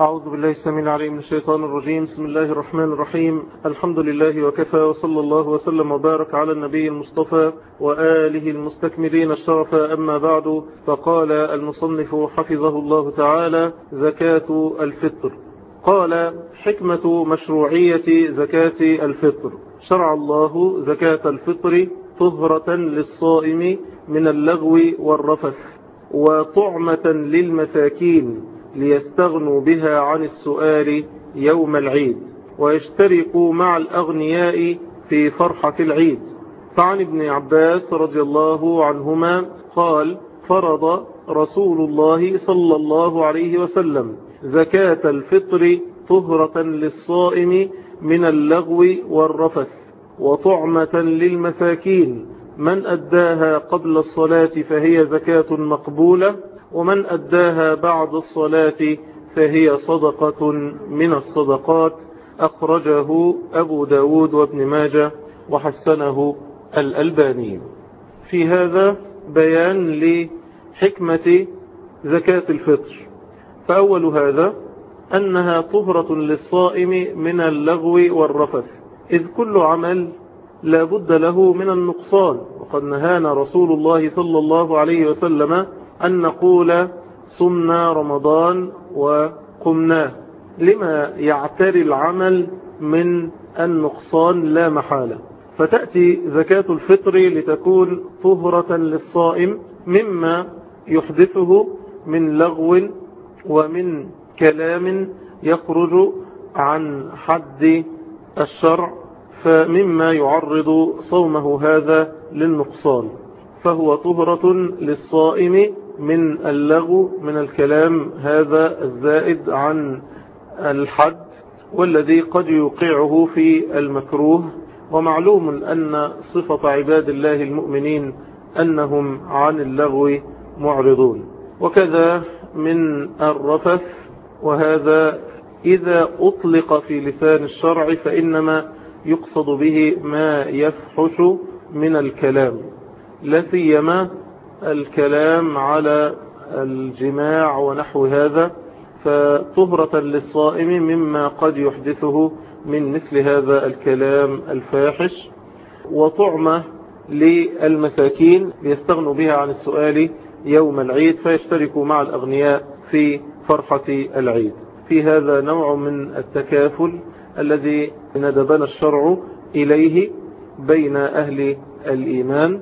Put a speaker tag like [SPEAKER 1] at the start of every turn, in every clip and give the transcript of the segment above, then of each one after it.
[SPEAKER 1] أعوذ بالله السميع العليم من الشيطان الرجيم. بسم الله الرحمن الرحيم. الحمد لله وكفى وصلى الله وسلم وبارك على النبي المصطفى وآله المستكملين الشرف. أما بعد فقال المصنف حفظه الله تعالى زكاة الفطر. قال حكمة مشروعية زكاة الفطر. شرع الله زكاة الفطر طهرة للصائم من اللغو والرفث وطعمة للمساكين. ليستغنوا بها عن السؤال يوم العيد ويشتركوا مع الأغنياء في فرحة العيد. فعن ابن عباس رضي الله عنهما قال فرض رسول الله صلى الله عليه وسلم زكاة الفطر طهرة للصائم من اللغو والرفث وطعمة للمساكين. من أداها قبل الصلاة فهي زكاة مقبولة. ومن أداها بعد الصلاة فهي صدقة من الصدقات. أخرجه أبو داود وابن ماجة وحسنه الألباني. في هذا بيان لحكمة زكاة الفطر. فأول هذا أنها طهرة للصائم من اللغو والرفث إذ كل عمل لا بد له من النقصان. وقد نهانا رسول الله صلى الله عليه وسلم أن نقول صمنا رمضان وقمناه لما يعتري العمل من النقصان لا محالة. فتأتي زكاة الفطر لتكون طهرة للصائم مما يحدثه من لغو ومن كلام يخرج عن حد الشرع فمما يعرض صومه هذا للنقصان. فهو طهرة للصائم من اللغو من الكلام هذا الزائد عن الحد والذي قد يوقعه في المكروه ومعلوم أن صفة عباد الله المؤمنين أنهم عن اللغو معرضون. وكذا من الرفث وهذا إذا أطلق في لسان الشرع فإنما يقصد به ما يفحش من الكلام لا سيما الكلام على الجماع ونحو هذا فطهرة للصائم مما قد يحدثه من مثل هذا الكلام الفاحش. وطعمة للمساكين ليستغنوا بها عن السؤال يوم العيد فيشتركوا مع الأغنياء في فرحة العيد. في هذا نوع من التكافل الذي ندبنا الشرع إليه بين أهل الإيمان.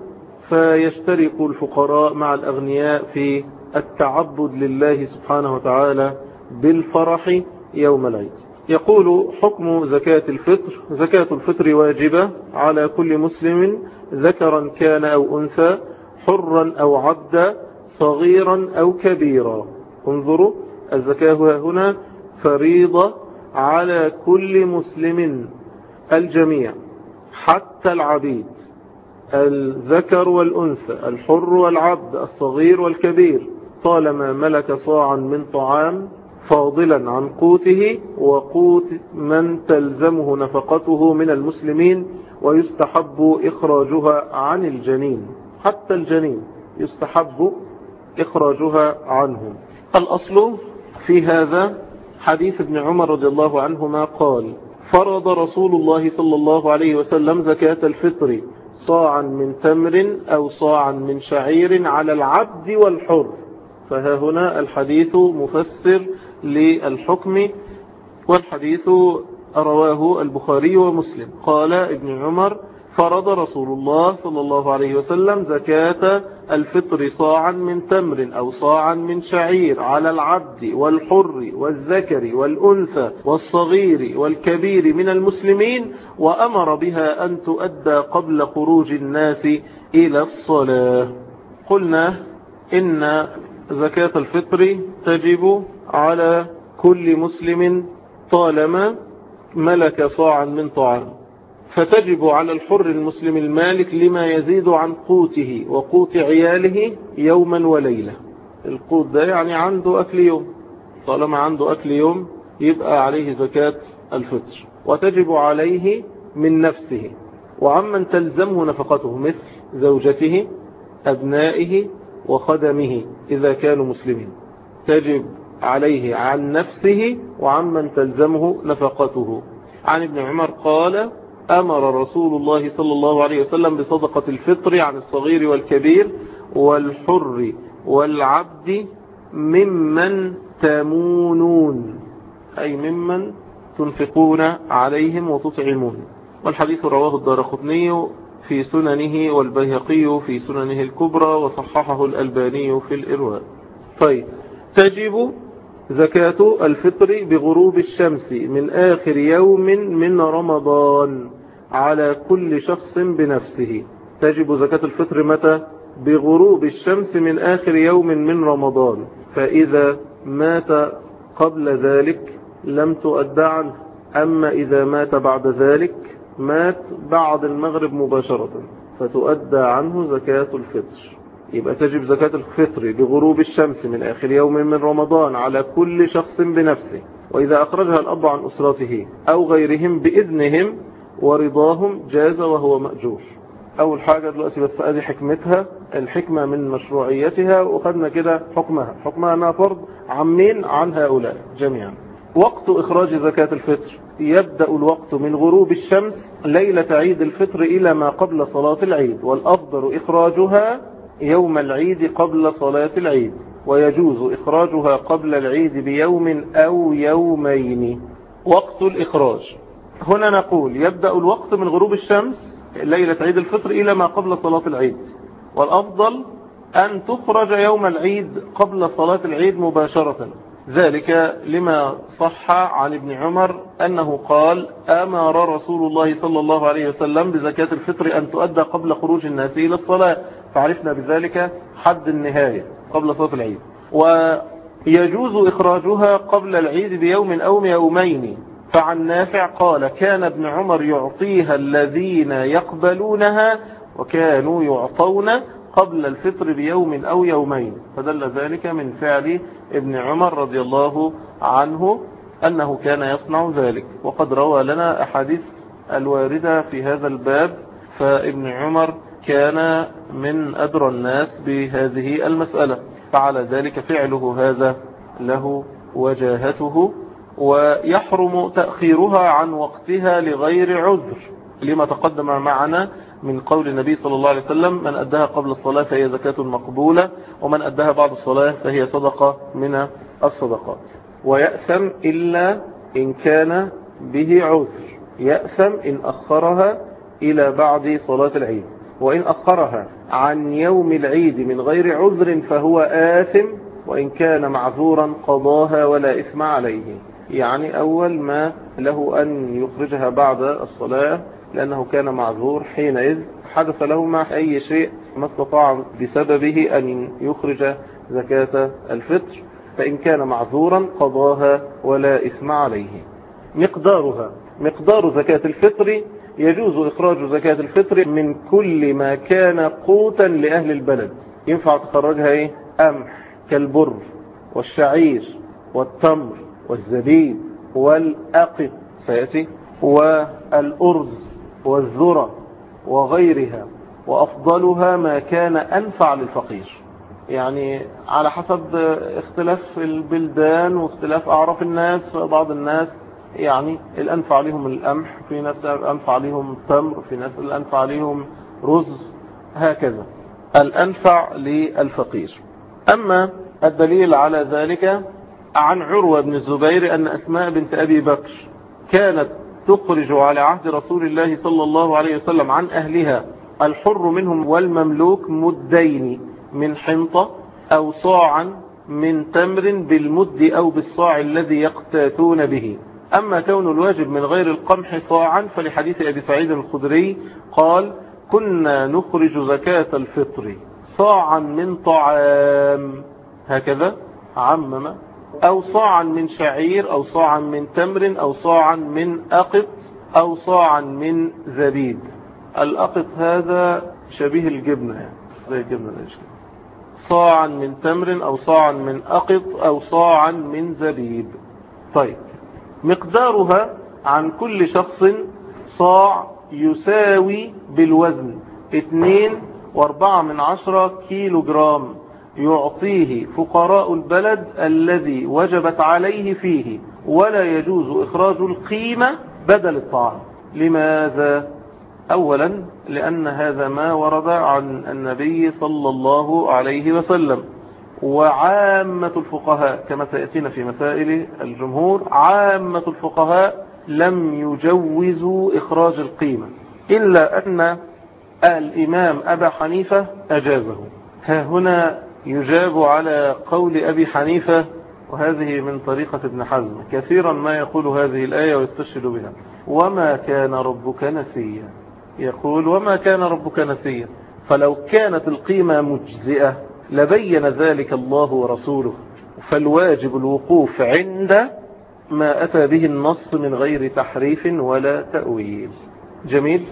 [SPEAKER 1] فيشترك الفقراء مع الأغنياء في التعبد لله سبحانه وتعالى بالفرح يوم العيد. يقول حكم زكاة الفطر زكاة الفطر واجبة على كل مسلم ذكرا كان أو أنثى حرا أو عبدا صغيرا أو كبيرا. انظروا الزكاة هنا فريضة على كل مسلم الجميع حتى العبيد. الذكر والأنثى الحر والعبد الصغير والكبير. طالما ملك صاعا من طعام فاضلا عن قوته وقوت من تلزمه نفقته من المسلمين ويستحب إخراجها عن الجنين. حتى الجنين يستحب إخراجها عنه. الأصل في هذا حديث ابن عمر رضي الله عنهما قال فرض رسول الله صلى الله عليه وسلم زكاة الفطر صاعا من تمر أو صاعا من شعير على العبد والحر. فها هنا الحديث مفسر للحكم والحديث رواه البخاري ومسلم. قال ابن عمر فرض رسول الله صلى الله عليه وسلم زكاة الفطر صاعا من تمر أو صاعا من شعير على العبد والحر والذكر والأنثى والصغير والكبير من المسلمين وأمر بها أن تؤدى قبل خروج الناس إلى الصلاة. قلنا إن زكاة الفطر تجب على كل مسلم طالما ملك صاعا من طعام. فتجب على الحر المسلم المالك لما يزيد عن قوته وقوت عياله يوما وليلة. القوت ده يعني عنده أكل يوم. طالما عنده أكل يوم يبقى عليه زكاة الفطر. وتجب عليه من نفسه. وعمن تلزمه نفقته مثل زوجته أبنائه وخدمه إذا كانوا مسلمين. تجب عليه عن نفسه وعمن تلزمه نفقته. عن ابن عمر قال أمر رسول الله صلى الله عليه وسلم بصدقة الفطر عن الصغير والكبير والحر والعبد ممن تمونون. أي ممن تنفقون عليهم وتطعمون. والحديث رواه الدارقطني في سننه والبيهقي في سننه الكبرى وصححه الألباني في الإرواء. طيب تجب زكاة الفطر بغروب الشمس من آخر يوم من رمضان. على كل شخص بنفسه. تجب زكاة الفطر متى؟ بغروب الشمس من آخر يوم من رمضان. فإذا مات قبل ذلك لم تؤدى عنه. أما إذا مات بعد ذلك مات بعد المغرب مباشرة فتؤدى عنه زكاة الفطر. يبقى تجب زكاة الفطر بغروب الشمس من آخر يوم من رمضان على كل شخص بنفسه. وإذا أخرجها الأب عن أسرته أو غيرهم بإذنهم ورضاهم جاز وهو مأجور. أول حاجة دلوقتي بس أدي حكمتها الحكمة من مشروعيتها وخدنا كده حكمها. حكمها أنها فرض عمين عن هؤلاء جميعا. وقت إخراج زكاة الفطر. يبدأ الوقت من غروب الشمس ليلة عيد الفطر إلى ما قبل صلاة العيد. والأفضل إخراجها يوم العيد قبل صلاة العيد. ويجوز إخراجها قبل العيد بيوم أو يومين. وقت الإخراج. هنا نقول يبدأ الوقت من غروب الشمس ليلة عيد الفطر إلى ما قبل صلاة العيد. والأفضل أن تخرج يوم العيد قبل صلاة العيد مباشرة. ذلك لما صح عن ابن عمر أنه قال أمر رسول الله صلى الله عليه وسلم بزكاة الفطر أن تؤدى قبل خروج الناس إلى الصلاة. فعرفنا بذلك حد النهاية قبل صلاة العيد. ويجوز إخراجها قبل العيد بيوم أو يومين. فعن نافع قال كان ابن عمر يعطيها الذين يقبلونها وكانوا يعطون قبل الفطر بيوم أو يومين. فدل ذلك من فعل ابن عمر رضي الله عنه أنه كان يصنع ذلك. وقد روى لنا أحاديث الواردة في هذا الباب فابن عمر كان من أدرى الناس بهذه المسألة. فعلى ذلك فعله هذا له وجاهته. ويحرم تأخيرها عن وقتها لغير عذر. لما تقدم معنا من قول النبي صلى الله عليه وسلم من أدها قبل الصلاة فهي زكاة مقبولة ومن أدها بعد الصلاة فهي صدقة من الصدقات. ويأثم إلا إن كان به عذر. يأثم إن أخرها إلى بعد صلاة العيد. وإن أخرها عن يوم العيد من غير عذر فهو آثم وإن كان معذورا قضاها ولا إثم عليه. يعني أول ما له أن يخرجها بعد الصلاة لأنه كان معذور حينئذ حدث له مع أي شيء ما استطاع بسببه أن يخرج زكاة الفطر فإن كان معذورا قضاها ولا إثم عليه. مقدارها مقدار زكاة الفطر يجوز إخراج زكاة الفطر من كل ما كان قوتا لأهل البلد. ينفع تخرجها إيه؟ أمح كالبر والشعير والتمر. والزبيب والأقط سيأتي. والأرز والذرة وغيرها وأفضلها ما كان أنفع للفقير. يعني على حسب اختلاف البلدان واختلاف أعراف الناس فبعض الناس يعني الأنفع عليهم القمح في ناس الأنفع عليهم تمر في ناس الأنفع عليهم رز هكذا. الأنفع للفقير. أما الدليل على ذلك عن عروة بن الزبير أن أسماء بنت أبي بكر كانت تخرج على عهد رسول الله صلى الله عليه وسلم عن أهلها الحر منهم والمملوك مدين من حنطة أو صاعا من تمر بالمد أو بالصاع الذي يقتاتون به. أما كون الواجب من غير القمح صاعا فلحديث أبي سعيد الخدري قال كنا نخرج زكاة الفطر صاعا من طعام. هكذا عمم أو صاعا من شعير أو صاعا من تمر أو صاعا من أقط أو صاعا من زبيب. الأقط هذا شبيه الجبنة يعني زي الجبنة صاعا من تمر أو صاعا من أقط أو صاعا من زبيب. طيب مقدارها عن كل شخص صاع يساوي بالوزن اتنين وأربعة من عشرة كيلو جرام يعطيه فقراء البلد الذي وجبت عليه فيه ولا يجوز إخراج القيمة بدل الطعام. لماذا؟ أولا لأن هذا ما ورد عن النبي صلى الله عليه وسلم. وعامة الفقهاء كما سيأتينا في مسائل الجمهور عامة الفقهاء لم يجوزوا إخراج القيمة إلا أن الإمام أبا حنيفة أجازه. ها هنا يجاب على قول أبي حنيفة وهذه من طريقة ابن حزم. كثيرا ما يقول هذه الآية ويستشهد بها. وما كان ربك نسيا. يقول وما كان ربك نسيا. فلو كانت القيمة مجزئة لبين ذلك الله ورسوله. فالواجب الوقوف عند ما أتى به النص من غير تحريف ولا تأويل. جميل.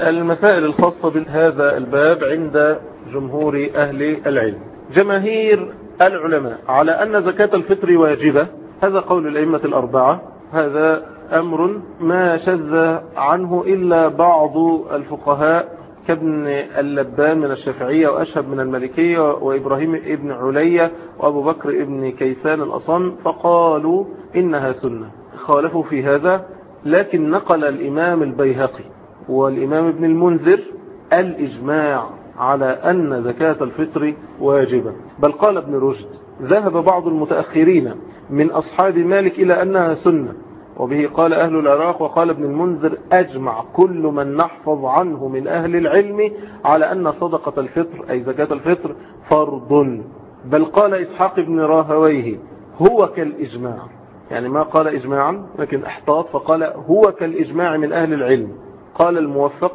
[SPEAKER 1] المسائل الخاصة بهذا الباب عند جمهور أهل العلم. جماهير العلماء على أن زكاة الفطر واجبة. هذا قول الأئمة الأربعة. هذا أمر ما شذ عنه إلا بعض الفقهاء كابن اللبان من الشافعية وأشهب من المالكية وإبراهيم ابن علية وأبو بكر ابن كيسان الأصم فقالوا إنها سنة. خالفوا في هذا لكن نقل الإمام البيهقي والإمام ابن المنذر الإجماع. على أن زكاة الفطر واجبة. بل قال ابن رشد ذهب بعض المتأخرين من أصحاب مالك إلى أنها سنة وبه قال أهل العراق وقال ابن المنذر أجمع كل من نحفظ عنه من أهل العلم على أن صدقة الفطر أي زكاة الفطر فرض. بل قال إسحاق بن راهويه هو كالإجماع. يعني ما قال إجماعا لكن أحتاط فقال هو كالإجماع من أهل العلم. قال الموفق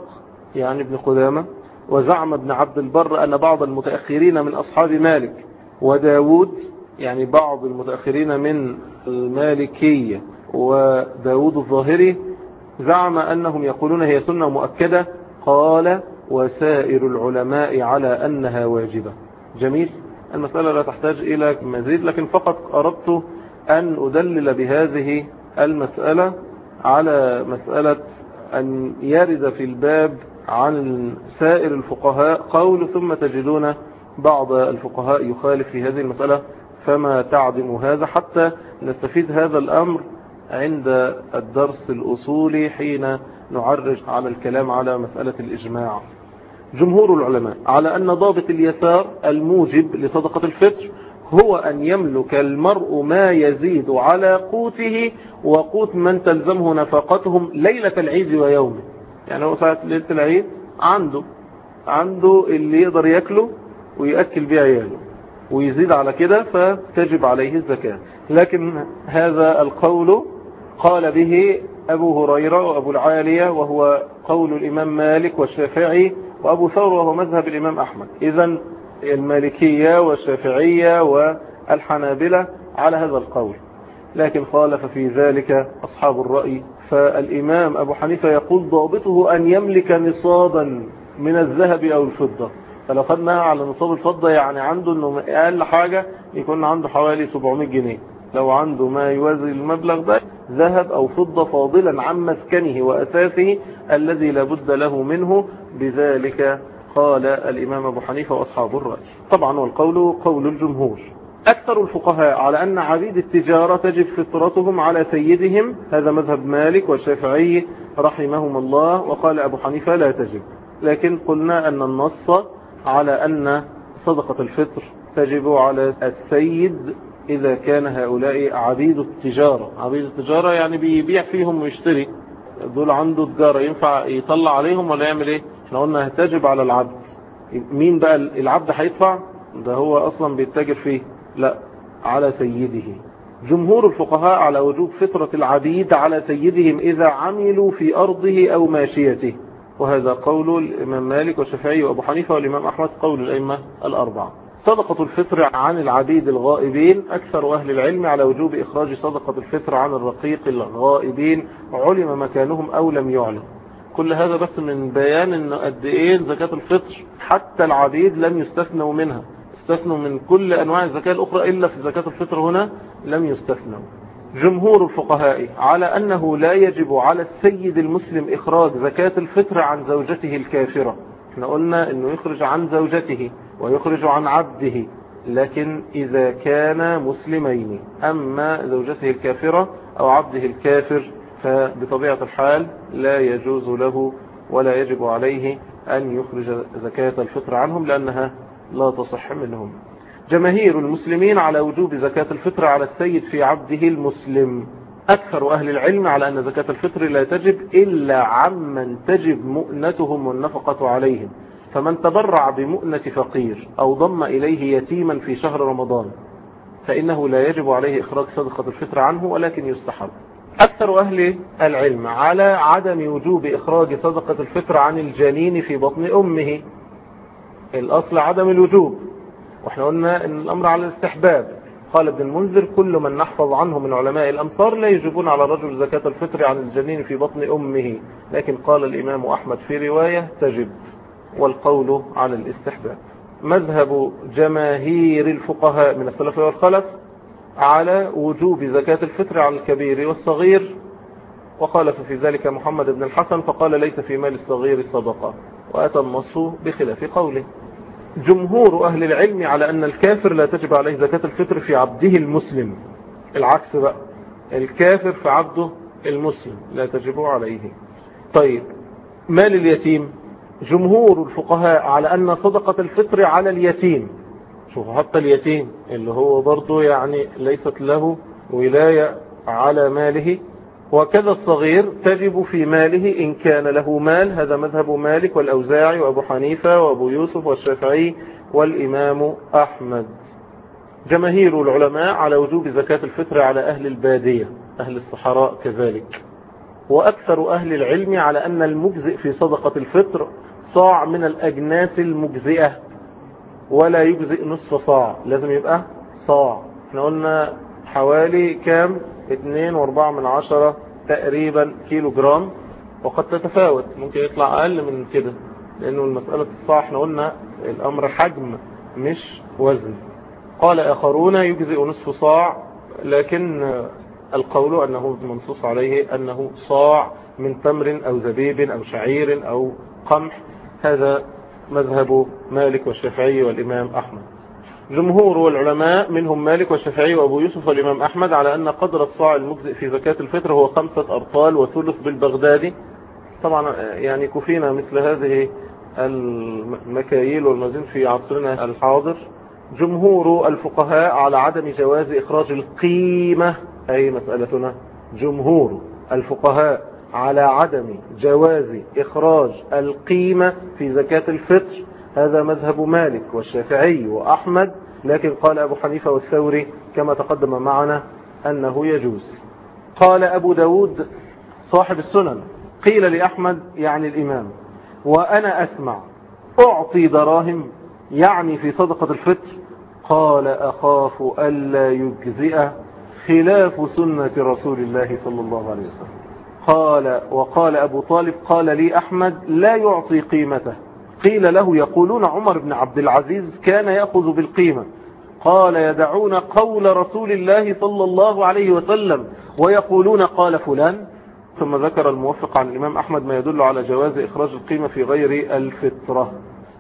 [SPEAKER 1] يعني ابن قدامة وزعم ابن عبد البر أن بعض المتأخرين من أصحاب مالك وداود يعني بعض المتأخرين من المالكية وداود الظاهري زعم أنهم يقولون هي سنة مؤكدة قال وسائر العلماء على أنها واجبة. جميل. المسألة لا تحتاج إلى مزيد لكن فقط أردت أن أدلل بهذه المسألة على مسألة أن يرد في الباب عن سائر الفقهاء قول ثم تجدون بعض الفقهاء يخالف في هذه المسألة فما تعدم هذا حتى نستفيد هذا الأمر عند الدرس الأصولي حين نعرج على الكلام على مسألة الإجماع. جمهور العلماء على أن ضابط اليسار الموجب لصدقة الفطر هو أن يملك المرء ما يزيد على قوته وقوت من تلزمه نفقتهم ليلة العيد ويومه. يعني هو ساعة ليلة العيد عنده عنده اللي يقدر يأكله ويأكل بيه عياله ويزيد على كده فتجب عليه الزكاة. لكن هذا القول قال به أبو هريرة وأبو العالية وهو قول الإمام مالك والشافعي وأبو ثور وهو مذهب الإمام أحمد. إذا المالكية والشافعية والحنابلة على هذا القول. لكن خالف في ذلك أصحاب الرأي فالإمام أبو حنيفة يقول ضابطه أن يملك نصابا من الذهب أو الفضة. فلو خدناها على نصاب الفضة يعني عنده أنه أقل حاجة يكون عنده حوالي 700 جنيه. لو عنده ما يوازي المبلغ ده ذهب أو فضة فاضلا عن مسكنه وأساسه الذي لابد له منه. بذلك قال الإمام أبو حنيفة وأصحاب الرأي. طبعا والقول قول الجمهور. أكثر الفقهاء على أن عبيد التجارة تجب فطرتهم على سيدهم. هذا مذهب مالك والشافعي رحمهم الله وقال أبو حنيفة لا تجب. لكن قلنا أن النص على أن صدقة الفطر تجب على السيد إذا كان هؤلاء عبيد التجارة. عبيد التجارة يعني بيبيع فيهم ويشتري. دول عنده تجارة ينفع يطلع عليهم ولا يعمل إيه؟ إحنا قلنا تجب على العبد. مين بقى العبد هيدفع؟ ده هو أصلا بيتاجر فيه. لا على سيده. جمهور الفقهاء على وجوب فطرة العبيد على سيدهم إذا عملوا في أرضه أو ماشيته. وهذا قول الإمام مالك والشافعي وأبو حنيفة والإمام أحمد قول الأئمة الأربعة. صدقة الفطر عن العبيد الغائبين أكثر أهل العلم على وجوب إخراج صدقة الفطر عن الرقيق الغائبين. علم مكانهم أو لم يعلم. كل هذا بس من بيان أن قد إيه زكاة الفطر حتى العبيد لم يستثنوا منها. استثنوا من كل أنواع الزكاة الأخرى إلا في زكاة الفطر هنا لم يستثنوا. جمهور الفقهاء على أنه لا يجب على السيد المسلم إخراج زكاة الفطر عن زوجته الكافرة. إحنا قلنا أنه يخرج عن زوجته ويخرج عن عبده لكن إذا كان مسلمين أما زوجته الكافرة أو عبده الكافر فبطبيعة الحال لا يجوز له ولا يجب عليه أن يخرج زكاة الفطر عنهم لأنها لا تصح منهم. جماهير المسلمين على وجوب زكاة الفطر على السيد في عبده المسلم. أكثر أهل العلم على أن زكاة الفطر لا تجب إلا عمن تجب مؤنتهم والنفقة عليهم. فمن تبرع بمؤنة فقير أو ضم إليه يتيما في شهر رمضان فإنه لا يجب عليه إخراج صدقة الفطر عنه ولكن يستحب. أكثر أهل العلم على عدم وجوب إخراج صدقة الفطر عن الجنين في بطن أمه الأصل عدم الوجوب. وإحنا قلنا إن الأمر على الاستحباب. قال ابن المنذر كل من نحفظ عنه من علماء الأمصار لا يجبون على الرجل زكاة الفطر عن الجنين في بطن أمه. لكن قال الإمام أحمد في رواية تجب. والقول على الاستحباب. مذهب جماهير الفقهاء من السلف والخلف على وجوب زكاة الفطر على الكبير والصغير. وخالف في ذلك محمد بن الحسن فقال ليس في مال الصغير الصدقة وأتى النص بخلاف قوله. جمهور أهل العلم على أن الكافر لا تجب عليه زكاة الفطر في عبده المسلم. العكس بقى. الكافر في عبده المسلم لا تجب عليه. طيب مال اليتيم جمهور الفقهاء على أن صدقة الفطر على اليتيم. شوفوا حتى اليتيم اللي هو برضه يعني ليست له ولاية على ماله وكذا الصغير تجب في ماله إن كان له مال. هذا مذهب مالك والأوزاعي وأبو حنيفة وأبو يوسف والشافعي والإمام أحمد. جماهير العلماء على وجوب زكاة الفطر على أهل البادية أهل الصحراء كذلك. وأكثر أهل العلم على أن المجزئ في صدقة الفطر صاع من الأجناس المجزئة ولا يجزئ نصف صاع. لازم يبقى صاع. إحنا قلنا حوالي كام؟ اتنين واربعة من عشرة تقريبا كيلو جرام وقد تتفاوت ممكن يطلع أقل من كده لأنه المسألة الصاع إحنا قلنا الأمر حجم مش وزن. قال آخرون يجزئ نصف صاع لكن القول أنه منصوص عليه أنه صاع من تمر أو زبيب أو شعير أو قمح. هذا مذهب مالك والشافعي والإمام أحمد. جمهور العلماء منهم مالك والشافعي وأبو يوسف والإمام أحمد على أن قدر الصاع المجزئ في زكاة الفطر هو خمسة ارطال وثلث بالبغدادي طبعا يعني كفينا مثل هذه المكاييل والمزين في عصرنا الحاضر. جمهور الفقهاء على عدم جواز إخراج القيمة. أي مسألتنا؟ جمهور الفقهاء على عدم جواز إخراج القيمة في زكاة الفطر هذا مذهب مالك والشافعي وأحمد لكن قال أبو حنيفة والثوري كما تقدم معنا أنه يجوز. قال أبو داود صاحب السنن قيل لأحمد يعني الإمام وأنا أسمع أعطي دراهم يعني في صدقة الفطر. قال أخاف ألا يجزئ خلاف سنة رسول الله صلى الله عليه وسلم. قال وقال أبو طالب قال لي أحمد لا يعطي قيمته. قيل له يقولون عمر بن عبد العزيز كان يأخذ بالقيمة. قال يدعون قول رسول الله صلى الله عليه وسلم ويقولون قال فلان. ثم ذكر الموفق عن الإمام أحمد ما يدل على جواز إخراج القيمة في غير الفطرة.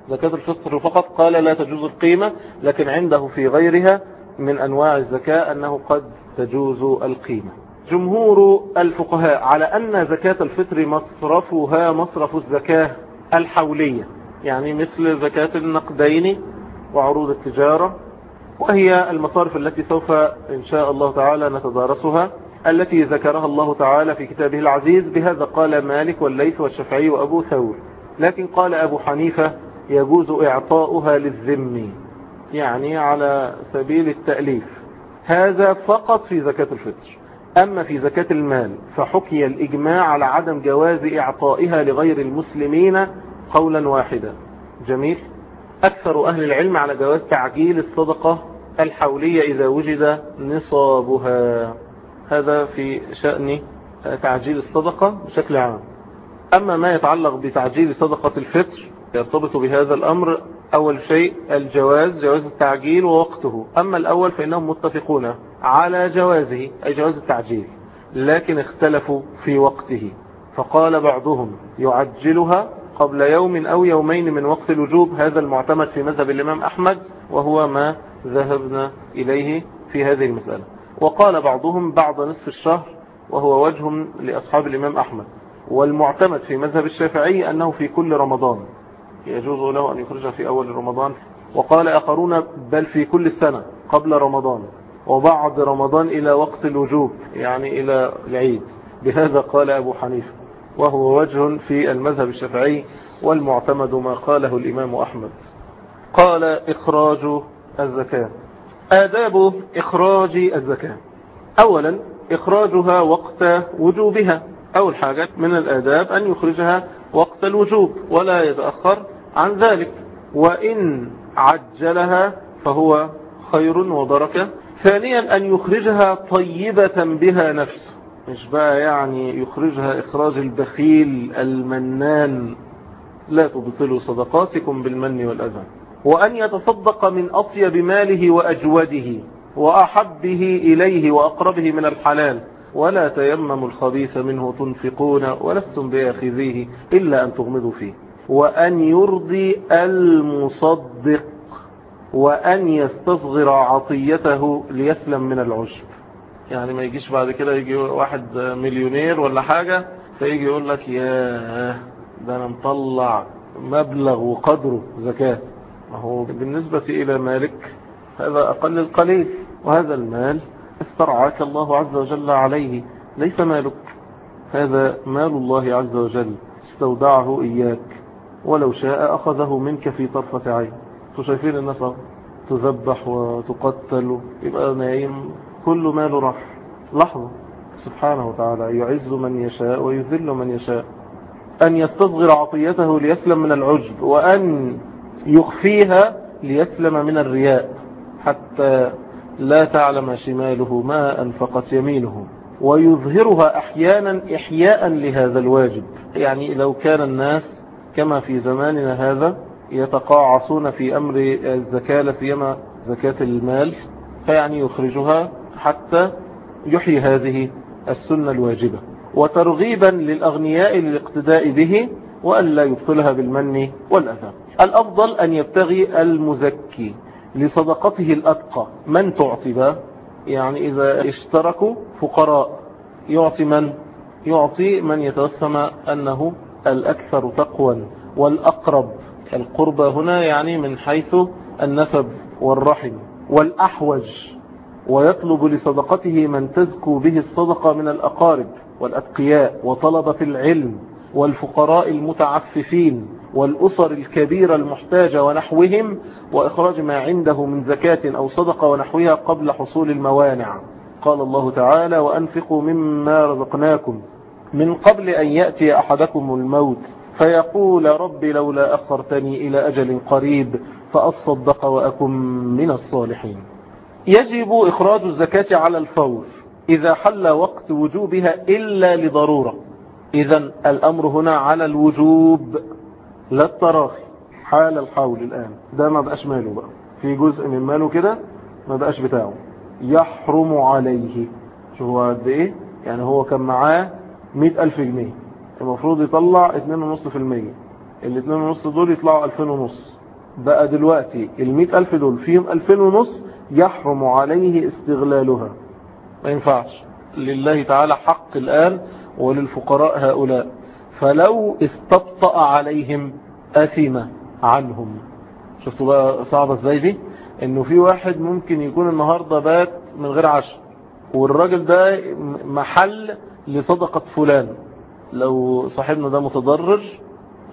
[SPEAKER 1] زكاة الفطر فقط؟ قال لا تجوز القيمة لكن عنده في غيرها من أنواع الزكاة أنه قد تجوز القيمة. جمهور الفقهاء على أن زكاة الفطر مصرفها مصرف الزكاة الحولية. يعني مثل زكاة النقدين وعروض التجارة وهي المصارف التي سوف إن شاء الله تعالى نتدارسها التي ذكرها الله تعالى في كتابه العزيز بهذا قال مالك والليث والشفعي وأبو ثور. لكن قال أبو حنيفة يجوز إعطاؤها للذم يعني على سبيل التأليف. هذا فقط في زكاة الفطر. أما في زكاة المال فحكي الإجماع على عدم جواز إعطائها لغير المسلمين قولا واحدا. جميل. أكثر أهل العلم على جواز تعجيل الصدقة الحولية إذا وجد نصابها. هذا في شأن تعجيل الصدقة بشكل عام. أما ما يتعلق بتعجيل صدقة الفطر يرتبط بهذا الأمر أول شيء الجواز جواز التعجيل ووقته. أما الأول فإنهم متفقون على جوازه أي جواز التعجيل لكن اختلفوا في وقته. فقال بعضهم يعجلها قبل يوم أو يومين من وقت الوجوب هذا المعتمد في مذهب الإمام أحمد وهو ما ذهبنا إليه في هذه المسألة. وقال بعضهم بعد نصف الشهر وهو وجه لأصحاب الإمام أحمد. والمعتمد في مذهب الشافعي أنه في كل رمضان. يجوز له أن يخرجها في أول رمضان. وقال آخرون بل في كل السنة قبل رمضان. وبعد رمضان إلى وقت الوجوب يعني إلى العيد. بهذا قال أبو حنيفة. وهو وجه في المذهب الشافعي والمعتمد ما قاله الإمام أحمد. قال إخراج الزكاة. آداب إخراج الزكاة. أولا إخراجها وقت وجوبها. أول حاجة من الآداب أن يخرجها وقت الوجوب ولا يتأخر عن ذلك. وإن عجلها فهو خير وبركة. ثانيا أن يخرجها طيبة بها نفسه. مش بقى يعني يخرجها إخراج البخيل المنان. لا تبطلوا صدقاتكم بالمن والأذى. وأن يتصدق من أطيب ماله وأجوده وأحبه إليه وأقربه من الحلال. ولا تيمموا الخبيث منه تنفقون ولستم بآخذيه إلا أن تغمضوا فيه. وأن يرضي المصدق. وأن يستصغر عطيته ليسلم من العجب يعني ما يجيش بعد كده يجي واحد مليونير ولا حاجة فيجي يقول لك يا ده أنا مطلع مبلغ وقدره زكاة. ما هو بالنسبة إلى مالك هذا أقل القليل وهذا المال استرعاك الله عز وجل عليه. ليس مالك هذا مال الله عز وجل. استودعه إياك ولو شاء أخذه منك في طرفة عين. شايفين الناس تذبح وتقتل يبقى نايم. كل مال راح لحظة. سبحانه وتعالى. يعز من يشاء ويذل من يشاء. أن يستصغر عطيته ليسلم من العجب. وأن يخفيها ليسلم من الرياء. حتى لا تعلم شماله ما أنفقت يمينه. ويظهرها أحيانا إحياء لهذا الواجب. يعني لو كان الناس كما في زماننا هذا يتقاعصون في أمر الزكاة لسيما زكاة المال فيعني يخرجها حتى يحيي هذه السنة الواجبة. وترغيبا للأغنياء للاقتداء به وأن لا يبطلها بالمن والأذى. الأفضل أن يبتغي المزكي لصدقته الأتقى. من تعطي بقى؟ يعني إذا اشتركوا فقراء. يعطي من؟ يعطي من يتوسم أنه الأكثر تقوى والأقرب. القربة هنا يعني من حيث النسب والرحم والأحوج. ويطلب لصدقته من تزكو به الصدقة من الأقارب والأتقياء وطلبة العلم والفقراء المتعففين والأسر الكبيرة المحتاجة ونحوهم وإخراج ما عنده من زكاة أو صدقة ونحوها قبل حصول الموانع. قال الله تعالى وأنفقوا مما رزقناكم من قبل أن يأتي أحدكم الموت. فيقول رب لولا أخرتني إلى أجل قريب فأصدق وأكن من الصالحين. يجب إخراج الزكاة على الفور إذا حل وقت وجوبها إلا لضرورة. إذا الأمر هنا على الوجوب لا التراخي حال الحول الآن. ده ما بقاش ماله بقى. في جزء من ماله كده ما بقاش بتاعه. يحرم عليه. شو هو قد إيه؟ يعني هو كان معاه مئة ألف جنيه. المفروض يطلع اتنين ونص في المية. الاتنين ونص دول يطلعوا ألفين ونص. بقى دلوقتي المئة ألف دول فيهم ألفين ونص يحرم عليه استغلالها. ما ينفعش. لله تعالى حق الآن وللفقراء هؤلاء. فلو استبطأ عليهم أثم عنهم. شفتوا بقى صعبة إزاي دي؟ إنه في واحد ممكن يكون النهاردة بات من غير عشر والراجل ده محل لصدقة فلان. لو صاحبنا ده متضرر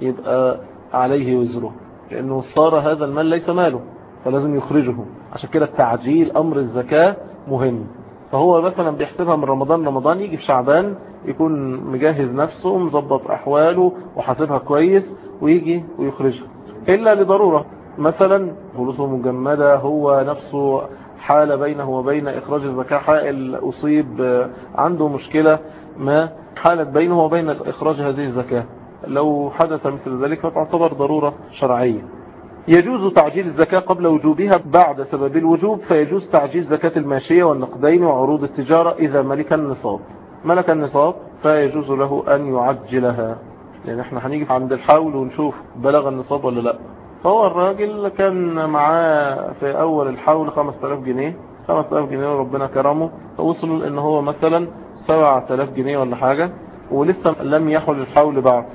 [SPEAKER 1] يبقى عليه وزره لأنه صار هذا المال ليس ماله. فلازم يخرجه. عشان كده التعجيل أمر الزكاة مهم. فهو مثلا بيحسبها من رمضان رمضان يجي في شعبان يكون مجهز نفسه مظبط أحواله وحاسبها كويس ويجي ويخرجها. إلا لضرورة مثلا فلوسه مجمدة هو نفسه حال بينه وبين إخراج الزكاة حائل أصيب عنده مشكلة ما حالت بينه وبين إخراج هذه الزكاة. لو حدث مثل ذلك فتعتبر ضرورة شرعية. يجوز تعجيل الزكاة قبل وجوبها بعد سبب الوجوب فيجوز تعجيل زكاة الماشية والنقدين وعروض التجارة إذا ملك النصاب. ملك النصاب فيجوز له أن يعجلها. لأن إحنا هنيجي عند الحول ونشوف بلغ النصاب ولا لا. فهو الراجل كان معاه في أول الحول 5000 جنيه. 5000 جنيه وربنا كرمه. وصلوا إن هو مثلا 7000 جنيه ولا حاجة ولسه لم يحول الحول بعد.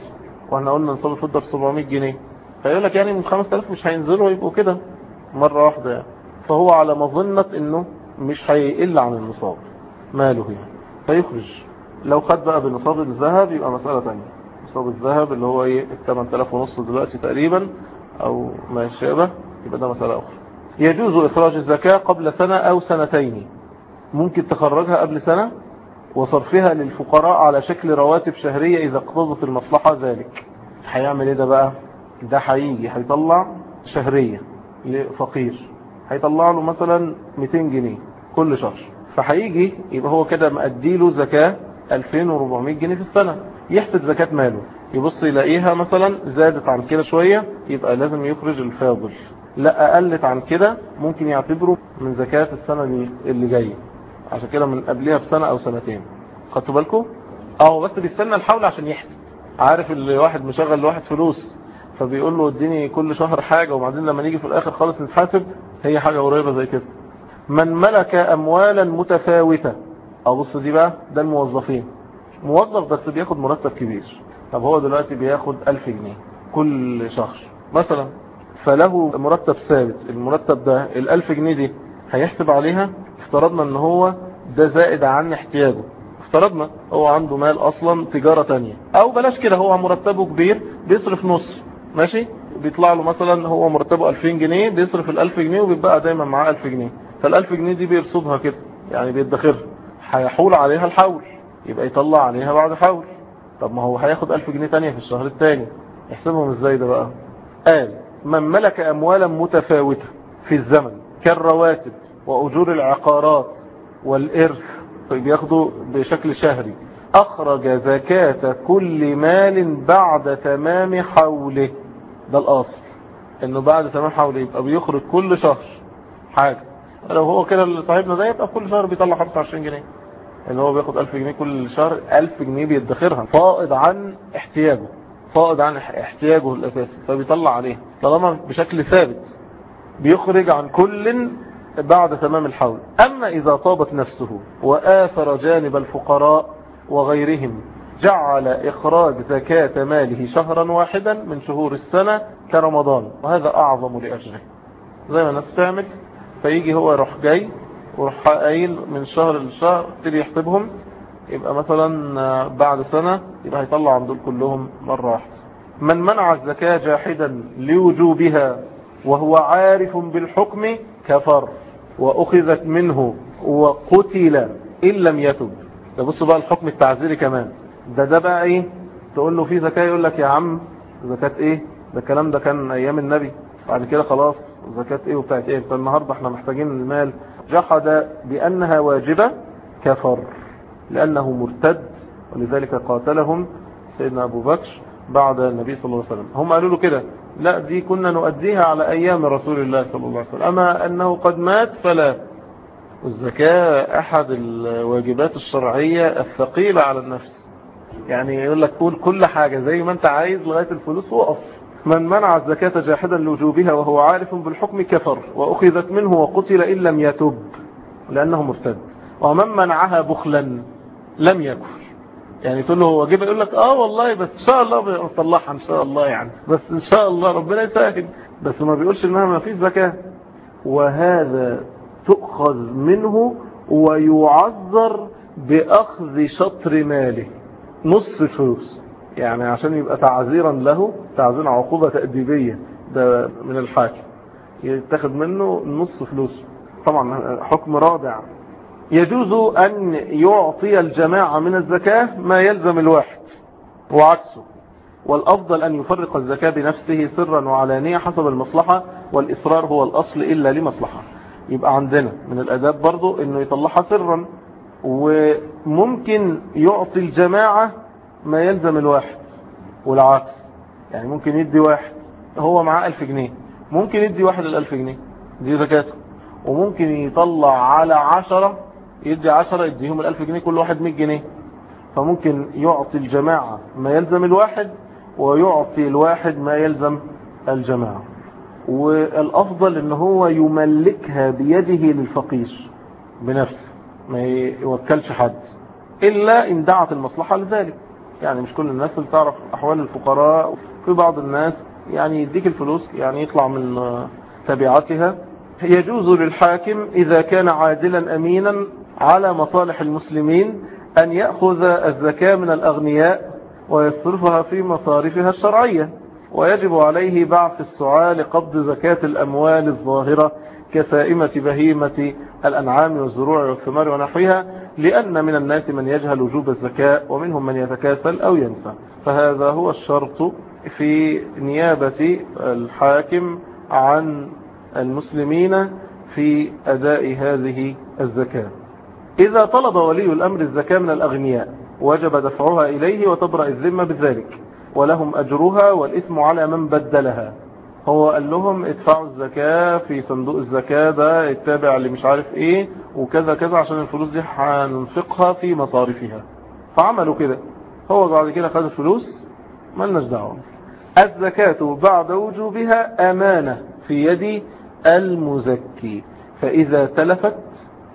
[SPEAKER 1] وإحنا قلنا نصاب الفضة ب 700 جنيه. فيقول لك يعني من 5000 مش هينزلوا يبقوا كده مرة واحدة يعني. فهو على مظنة إنه مش هيقل عن النصاب ماله يعني. فيخرج. لو خد بقى بنصاب الذهب يبقى مسألة تانية. نصاب الذهب اللي هو إيه ال 8000 ونص دلوقتي تقريبا أو ما يشابه يبقى ده مسألة أخرى. يجوز إخراج الزكاة قبل سنة أو سنتين. ممكن تخرجها قبل سنة وصرفها للفقراء على شكل رواتب شهرية إذا اقتضت المصلحة ذلك. هيعمل إيه ده بقى؟ ده هيجي هيطلع شهرية لفقير. هيطلع له مثلا 200 جنيه كل شهر. فهيجي يبقى هو كده مأدي له زكاة 2400 جنيه في السنة. يحسب زكاة ماله. يبص يلاقيها مثلا زادت عن كده شوية يبقى لازم يخرج الفاضل. لا أقلت عن كده ممكن يعتبره من زكاة السنة اللي جاية. عشان كده من قبلها بسنة أو سنتين. خدتوا بالكم؟ آه بس بيستنى الحول عشان يحسب. عارف اللي واحد مشغل لواحد فلوس فبيقول له اديني كل شهر حاجة وبعدين لما نيجي في الآخر خالص نتحاسب هي حاجة قريبة زي كده. من ملك أموالا متفاوتة. أبص دي بقى ده الموظفين. موظف بس بياخد مرتب كبير. طب هو دلوقتي بياخد ألف جنيه كل شهر مثلا فله مرتب ثابت. المرتب ده الألف جنيه دي هيحسب عليها؟ افترضنا إن هو ده زائد عن احتياجه. افترضنا هو عنده مال أصلا تجارة تانية. أو بلاش كده هو مرتبه كبير بيصرف نص. ماشي؟ بيطلع له مثلا هو مرتبه 2000 جنيه بيصرف ال 1000 جنيه وبيبقى دايما معاه 1000 جنيه. فال 1000 جنيه دي بيرصدها كده يعني بيدخرها. هيحول عليها الحول يبقى يطلع عليها بعد حول. طب ما هو هياخد 1000 جنيه تانية في الشهر التاني. يحسبهم إزاي ده بقى؟ قال من ملك اموالا متفاوتة في الزمن كالرواتب وأجور العقارات والإرث. بياخدوا بشكل شهري. أخرج زكاة كل مال بعد تمام حوله. ده الأصل إنه بعد تمام حوله يبقى بيخرج كل شهر حاجة. لو هو كده صاحبنا ده يبقى كل شهر بيطلع 25 جنيه. اللي هو بياخد 1000 جنيه كل شهر 1000 جنيه بيدخرها فائض عن احتياجه فائض عن احتياجه الأساسي فبيطلع عليه. طالما بشكل ثابت بيخرج عن كل بعد تمام الحول. أما إذا طابت نفسه وآثر جانب الفقراء وغيرهم. جعل إخراج زكاة ماله شهرا واحدا من شهور السنة كرمضان وهذا أعظم لأجره زي ما الناس تعمل فيجي هو يروح جاي ويروح قايل من شهر للشهر تبتدي يحسبهم. يبقى مثلا بعد سنة يبقى هيطلع عن دول كلهم مرة واحدة. من منع الزكاة جاحدا لوجوبها وهو عارف بالحكم كفر. وأخذت منه وقتل إن لم يتب. ده بصوا بقى الحكم التعزيري كمان. ده ده بقى إيه؟ تقول له في زكاة يقول لك يا عم زكاة إيه؟ ده الكلام ده كان أيام النبي. بعد كده خلاص زكاة إيه وبتاعت إيه؟ فالنهاردة إحنا محتاجين المال. جحد بأنها واجبة كفر لأنه مرتد ولذلك قاتلهم سيدنا أبو بكر بعد النبي صلى الله عليه وسلم. هم قالوا له كده لا دي كنا نؤديها على أيام رسول الله صلى الله عليه وسلم. أما أنه قد مات فلا. الزكاة أحد الواجبات الشرعية الثقيلة على النفس. يعني يقول لك قول كل حاجة زي ما أنت عايز لغاية الفلوس وقف. من منع الزكاة جاحدا لوجوبها وهو عارف بالحكم كفر وأخذت منه وقتل إن لم يتب لأنه مرتد. ومن منعها بخلا لم يكفر. يعني تقول له هو واجبها يقول لك آه والله بس إن شاء الله بنطلعها إن شاء الله يعني. بس إن شاء الله ربنا يسهل. بس ما بيقولش إنها ما فيش زكاة. وهذا تؤخذ منه ويعذر بأخذ شطر ماله. نص فلوس. يعني عشان يبقى تعذيرا له تعذير عقوبة تأديبية. ده من الحاكم. يتخذ منه نص فلوس. طبعا حكم رادع يجوز أن يعطي الجماعة من الزكاة ما يلزم الواحد. وعكسه. والأفضل أن يفرق الزكاة بنفسه سرا وعلانية حسب المصلحة والإصرار هو الأصل إلا لمصلحة. يبقى عندنا من الأداب برضو أنه يطلعها سرا وممكن يعطي الجماعة ما يلزم الواحد والعكس. يعني ممكن يدي واحد هو معاه ألف جنيه ممكن يدي واحد الألف جنيه دي زكاته. وممكن يطلع على عشرة يدي عشرة يديهم الألف جنيه كل واحد مئة جنيه. فممكن يعطي الجماعة ما يلزم الواحد ويعطي الواحد ما يلزم الجماعة. والأفضل إن هو يملكها بيده للفقير. بنفسه ما يوكلش حد. إلا إن دعت المصلحة لذلك. يعني مش كل الناس اللي تعرف أحوال الفقراء في بعض الناس يعني يديك الفلوس يعني يطلع من تبعاتها. يجوز للحاكم إذا كان عادلا أمينا على مصالح المسلمين أن يأخذ الزكاة من الأغنياء ويصرفها في مصارفها الشرعية. ويجب عليه بعث السعال قبض زكاة الأموال الظاهرة كسائمة بهيمة الأنعام والزروع والثمار ونحوها لأن من الناس من يجهل وجوب الزكاة ومنهم من يتكاسل أو ينسى. فهذا هو الشرط في نيابة الحاكم عن المسلمين في أداء هذه الزكاة. إذا طلب ولي الأمر الزكاة من الأغنياء وجب دفعها إليه وتبرأ الذمة بذلك. ولهم أجرها والإثم على من بدلها. هو قال لهم ادفعوا الزكاة في صندوق الزكاة ده اتابع اللي مش عارف إيه وكذا كذا عشان الفلوس دي هننفقها في مصارفها فعملوا كده. هو بعد كده خد الفلوس ملناش دعوة. الزكاة بعد وجوبها أمانة في يد المزكي. فإذا تلفت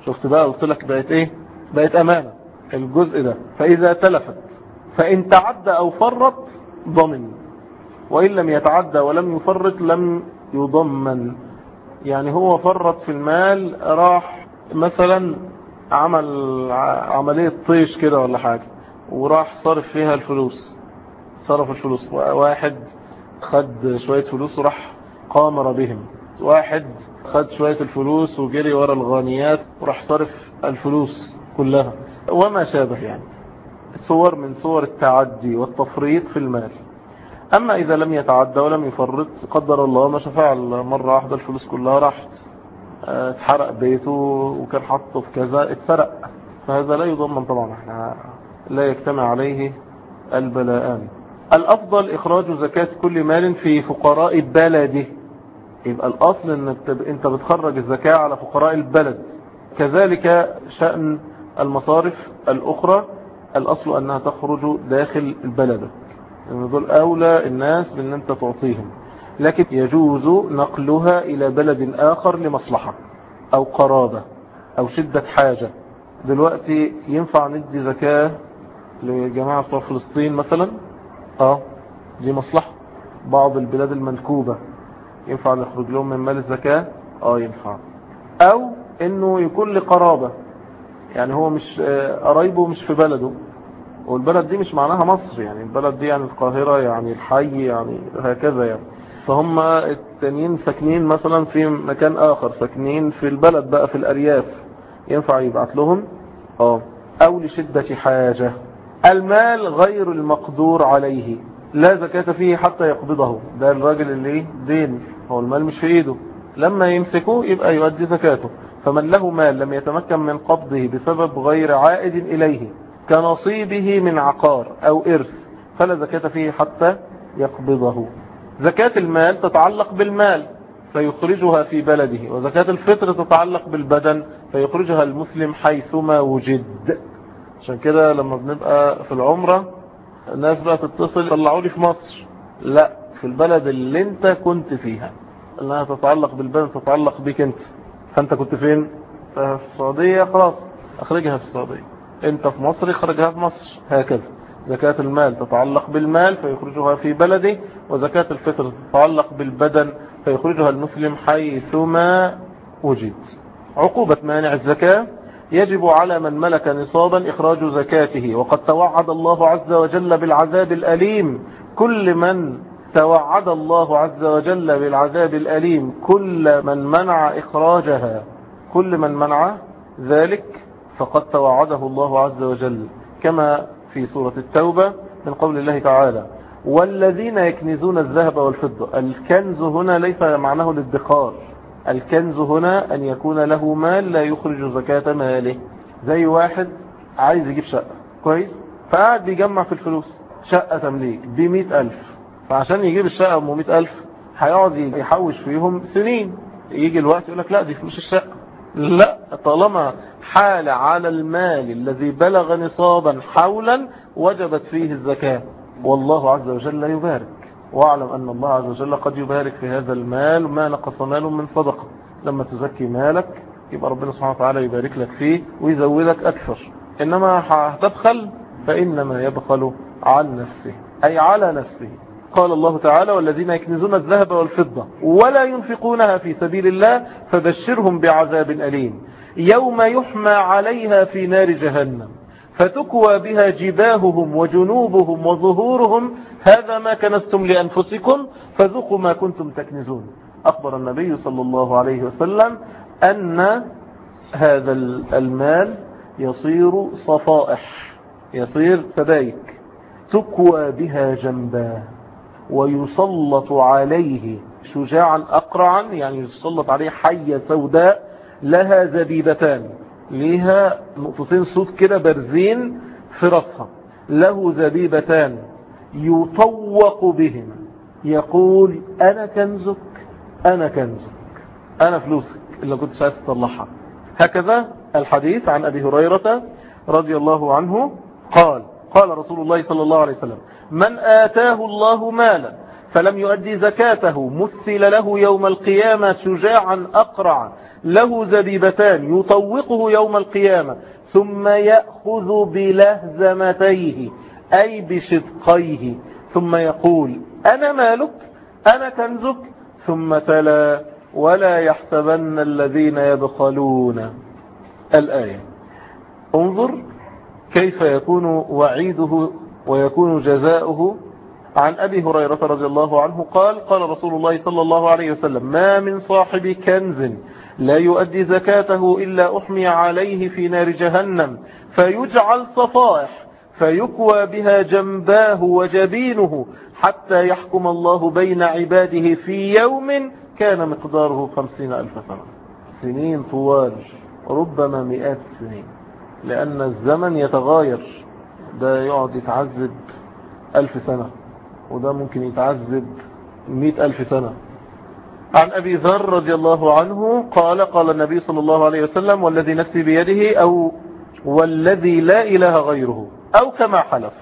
[SPEAKER 1] شفت بقى قلت لك بقت إيه؟ بقت أمانة. الجزء ده. فإذا تلفت فإن تعدى أو فرط ضمن. وإن لم يتعدى ولم يفرط لم يضمن. يعني هو فرط في المال راح مثلا عمل عملية طيش كده ولا حاجة وراح صرف فيها الفلوس. صرف الفلوس. واحد خد شوية فلوس وراح قامر بهم. واحد خد شوية الفلوس وجري ورا الغانيات وراح صرف الفلوس كلها. وما شابه يعني. صور من صور التعدي والتفريط في المال. أما إذا لم يتعدى ولم يفرط قدر الله ما شفع مرة واحدة الفلوس كلها راحت. اتحرق بيته وكان حطه في كذا اتسرق. فهذا لا يضمن طبعا. إحنا لا يجتمع عليه البلاءان. الأفضل إخراج زكاة كل مال في فقراء بلده يبقى الأصل أن أنت بتخرج الزكاة على فقراء البلد. كذلك شأن المصارف الأخرى. الأصل أنها تخرج داخل البلد. يعني دول أولى الناس بأن أنت تعطيهم. لكن يجوز نقلها إلى بلد آخر لمصلحة أو قرابة أو شدة حاجة. دلوقتي ينفع ندي زكاة لجماعة بتوع فلسطين مثلا؟ آه دي مصلحة. بعض البلاد المنكوبة. ينفع نخرج لهم من مال الزكاة؟ آه ينفع. أو إنه يكون لقرابة. يعني هو مش قرايبه مش في بلده. والبلد دي مش معناها مصر يعني البلد دي يعني القاهرة يعني الحي يعني هكذا يعني. فهم التانيين ساكنين مثلا في مكان آخر ساكنين في البلد بقى في الأرياف. ينفع يبعت لهم؟ آه. أو لشدة حاجة. المال غير المقدور عليه. لا زكاة فيه حتى يقبضه. ده الراجل اللي دين هو المال مش في إيده. لما يمسكه يبقى يؤدي زكاته. فمن له مال لم يتمكن من قبضه بسبب غير عائد إليه كنصيبه من عقار أو إرث فلا زكاة فيه حتى يقبضه. زكاة المال تتعلق بالمال فيخرجها في بلده وزكاة الفطر تتعلق بالبدن فيخرجها المسلم حيثما وجد. عشان كده لما بنبقى في العمرة الناس بقى تتصل طلعوا لي في مصر. لا في البلد اللي انت كنت فيها انها تتعلق بالبلد تتعلق بك انت. فأنت كنت فين؟ في السعودية. خلاص أخرجها في السعودية. أنت في مصر اخرجها في مصر. هكذا. زكاة المال تتعلق بالمال فيخرجها في بلده وزكاة الفطر تتعلق بالبدن فيخرجها المسلم حيثما وجد. عقوبة مانع الزكاة. يجب على من ملك نصابا إخراج زكاته. وقد توعد الله عز وجل بالعذاب الأليم. كل من توعد الله عز وجل بالعذاب الأليم كل من منع إخراجها. كل من منع ذلك فقد توعده الله عز وجل. كما في سورة التوبة من قول الله تعالى والذين يكنزون الذهب والفضة. الكنز هنا ليس معناه الادخار. الكنز هنا أن يكون له مال لا يخرج زكاة ماله. زي واحد عايز يجيب شقة. كويس؟ فقاعد بيجمع في الفلوس. شقة تمليك بمئة ألف. فعشان يجيب الشقة بمئة ألف هيقعد يحوش فيهم سنين. يجي الوقت يقول لك لا دي فلوس الشقة. لا طالما حال على المال الذي بلغ نصابا حولا وجبت فيه الزكاة. والله عز وجل يبارك. واعلم أن الله عز وجل قد يبارك في هذا المال. ما نقص مال من صدقة. لما تزكي مالك يبقى ربنا سبحانه وتعالى يبارك لك فيه ويزودك أكثر. إنما هتبخل فإنما يبخل عن نفسه أي على نفسه. قال الله تعالى والذين يكنزون الذهب والفضة ولا ينفقونها في سبيل الله فبشرهم بعذاب أليم. يوم يحمى عليها في نار جهنم فتكوى بها جباههم وجنوبهم وظهورهم. هذا ما كنستم لأنفسكم فذوقوا ما كنتم تكنزون. أخبر النبي صلى الله عليه وسلم أن هذا المال يصير صفائح يصير سبايك تكوى بها جنباه ويسلط عليه شجاعا أقرعا يعني يسلط عليه حية سوداء لها زبيبتان ليها نقطتين صوت كده برزين في رأسها. له زبيبتان يطوق بهم يقول أنا كنزك أنا كنزك أنا فلوسك اللي كنت عايز تطلعها. هكذا الحديث عن أبي هريرة رضي الله عنه قال قال رسول الله صلى الله عليه وسلم من آتاه الله مالا فلم يؤدي زكاته مثل له يوم القيامة شجاعا أقرع له زبيبتان يطوقه يوم القيامة ثم يأخذ بلهزمتيه أي بشدقيه ثم يقول أنا مالك؟ أنا كنزك؟ ثم تلا ولا يحسبن الذين يبخلون. الآية. انظر كيف يكون وعيده ويكون جزاؤه؟ عن أبي هريرة رضي الله عنه قال قال رسول الله صلى الله عليه وسلم ما من صاحب كنز لا يؤدي زكاته إلا أحمي عليه في نار جهنم فيجعل صفائح فيكوى بها جنباه وجبينه حتى يحكم الله بين عباده في يوم كان مقداره خمسين ألف سنة. سنين طوال ربما مئات السنين. لأن الزمن يتغاير ده يقعد يتعذب ألف سنة وده ممكن يتعذب مئة ألف سنة. عن أبي ذر رضي الله عنه قال قال النبي صلى الله عليه وسلم والذي نفسي بيده أو والذي لا إله غيره أو كما حلف.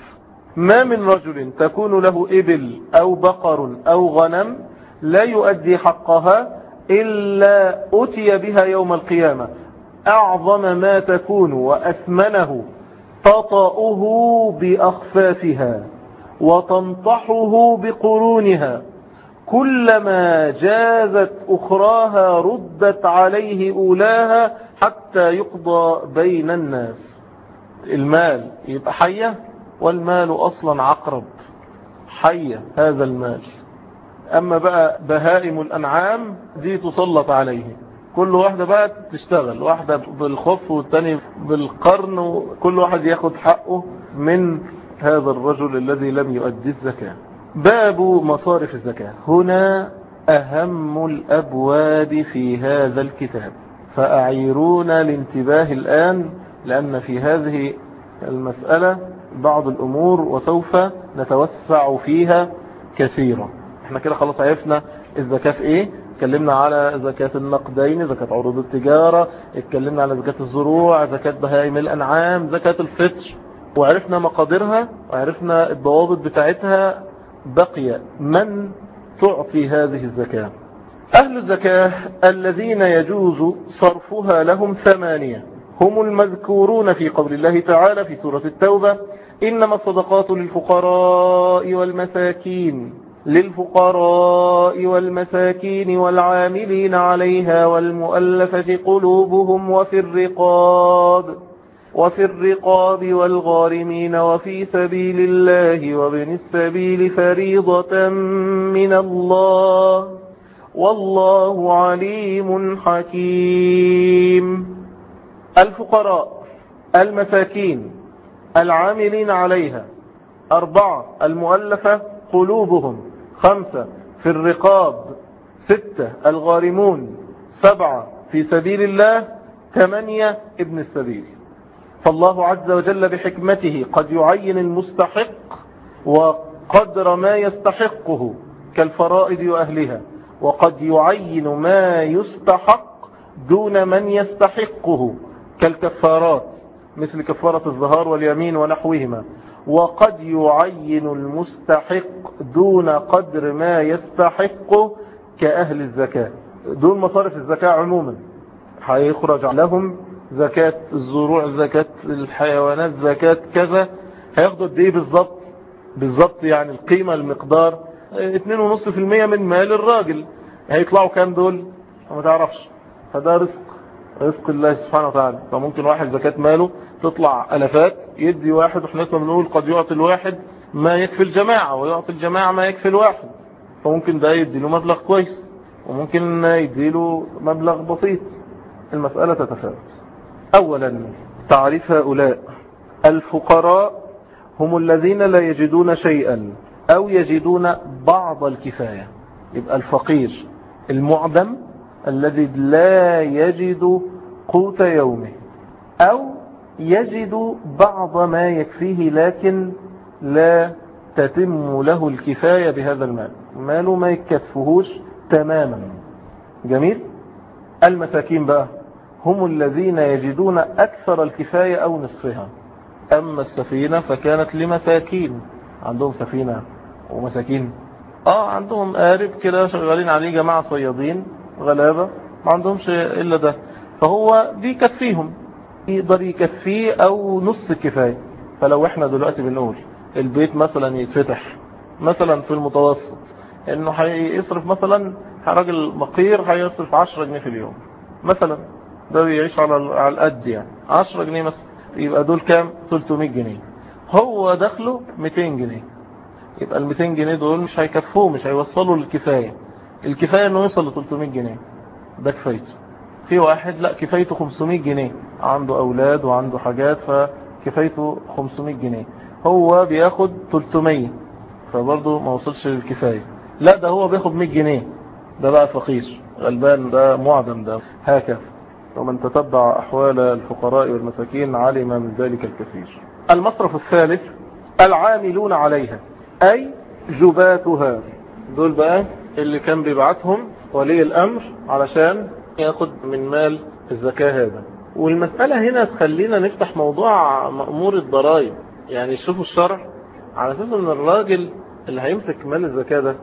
[SPEAKER 1] ما من رجل تكون له إبل أو بقر أو غنم لا يؤدي حقها إلا أتي بها يوم القيامة. أعظم ما تكون وأثمنه تطأه بأخفافها وتنطحه بقرونها كلما جازت أخراها ردت عليه أولاها حتى يقضى بين الناس. المال يبقى حية والمال أصلا عقرب. حية هذا المال. أما بقى بهائم الأنعام دي تسلط عليه. كل واحدة بقى تشتغل واحدة بالخف والتاني بالقرن وكل واحد ياخد حقه من هذا الرجل الذي لم يؤدي الزكاة. باب مصارف الزكاة. هنا أهم الأبواب في هذا الكتاب. فأعيرونا الانتباه الآن لأن في هذه المسألة بعض الأمور وسوف نتوسع فيها كثيرا. إحنا كده خلاص عرفنا الزكاة في إيه؟ اتكلمنا على زكاة النقدين زكاة عروض التجارة اتكلمنا على زكاة الزروع زكاة بهائم الأنعام زكاة الفطر وعرفنا مقاديرها وعرفنا الضوابط بتاعتها. بقي من تعطي هذه الزكاة؟ أهل الزكاة الذين يجوز صرفها لهم ثمانية. هم المذكورون في قول الله تعالى في سورة التوبة إنما الصدقات للفقراء والمساكين. للفقراء والمساكين والعاملين عليها والمؤلفة قلوبهم وفي الرقاب وفي الرقاب والغارمين وفي سبيل الله وابن السبيل فريضة من الله والله عليم حكيم. الفقراء المساكين العاملين عليها أربعة المؤلفة قلوبهم. خمسة في الرقاب ستة الغارمون سبعة في سبيل الله ثمانية ابن السبيل. فالله عز وجل بحكمته قد يعين المستحق وقدر ما يستحقه كالفرائض وأهلها وقد يعين ما يستحق دون من يستحقه كالكفارات مثل كفارة الظهار واليمين ونحوهما. وقد يعين المستحق دون قدر ما يستحقه كأهل الزكاة. دون مصارف الزكاة عموما. هيخرج لهم زكاة الزروع زكاة الحيوانات زكاة كذا. هياخدوا قد إيه بالظبط بالظبط يعني القيمة المقدار. 2.5% من مال الراجل. هيطلعوا كام دول؟ ما تعرفش. فده رزق. رزق الله سبحانه وتعالى. فممكن واحد زكاة ماله تطلع ألفات يدي واحد وإحنا لسه بنقول قد يعطي الواحد ما يكفي الجماعة ويعطي الجماعة ما يكفي الواحد. فممكن ده يدي له مبلغ كويس وممكن يدي له مبلغ بسيط. المسألة تتفاوت. أولا تعريف هؤلاء. الفقراء هم الذين لا يجدون شيئا أو يجدون بعض الكفاية. يبقى الفقير المعدم الذي لا يجد قوت يومه أو يجد بعض ما يكفيه لكن لا تتم له الكفاية بهذا المال. ماله ما يكفهوش تماما. جميل؟ المساكين بقى هم الذين يجدون أكثر الكفاية أو نصفها. أما السفينة فكانت لمساكين. عندهم سفينة ومساكين. آه عندهم قارب كده شغالين عليه جماعة صيادين. غلابة ما عندهمش إلا ده. فهو بيكفيهم يقدر يكفيه أو نص الكفاية فلو إحنا دلوقتي بنقول البيت مثلا يتفتح مثلا في المتوسط إنه هيصرف مثلا راجل مقير هيصرف 10 جنيه في اليوم. مثلا ده بيعيش على على القد يعني. 10 جنيه مثلا يبقى دول كام؟ 300 جنيه. هو دخله 200 جنيه. يبقى ال 200 جنيه دول مش هيكفوه مش هيوصلوا للكفاية. الكفاية إنه يوصل ل 300 جنيه. ده كفايته في واحد لا كفايته 500 جنيه. عنده أولاد وعنده حاجات فكفايته 500 جنيه. هو بياخد 300 فبرضه ما وصلش للكفاية. لا ده هو بياخد 100 جنيه. ده بقى فقير. غلبان ده معدم ده هكذا. ومن تتبع أحوال الفقراء والمساكين علم من ذلك الكثير. المصرف الثالث العاملون عليها أي جباتها. دول بقى اللي كان بيبعتهم ولي الأمر علشان ياخد من مال الزكاة هذا. والمسألة هنا تخلينا نفتح موضوع مأمور الضرائب. يعني شوفوا الشرع على أساس أن الراجل اللي هيمسك مال الزكاة ده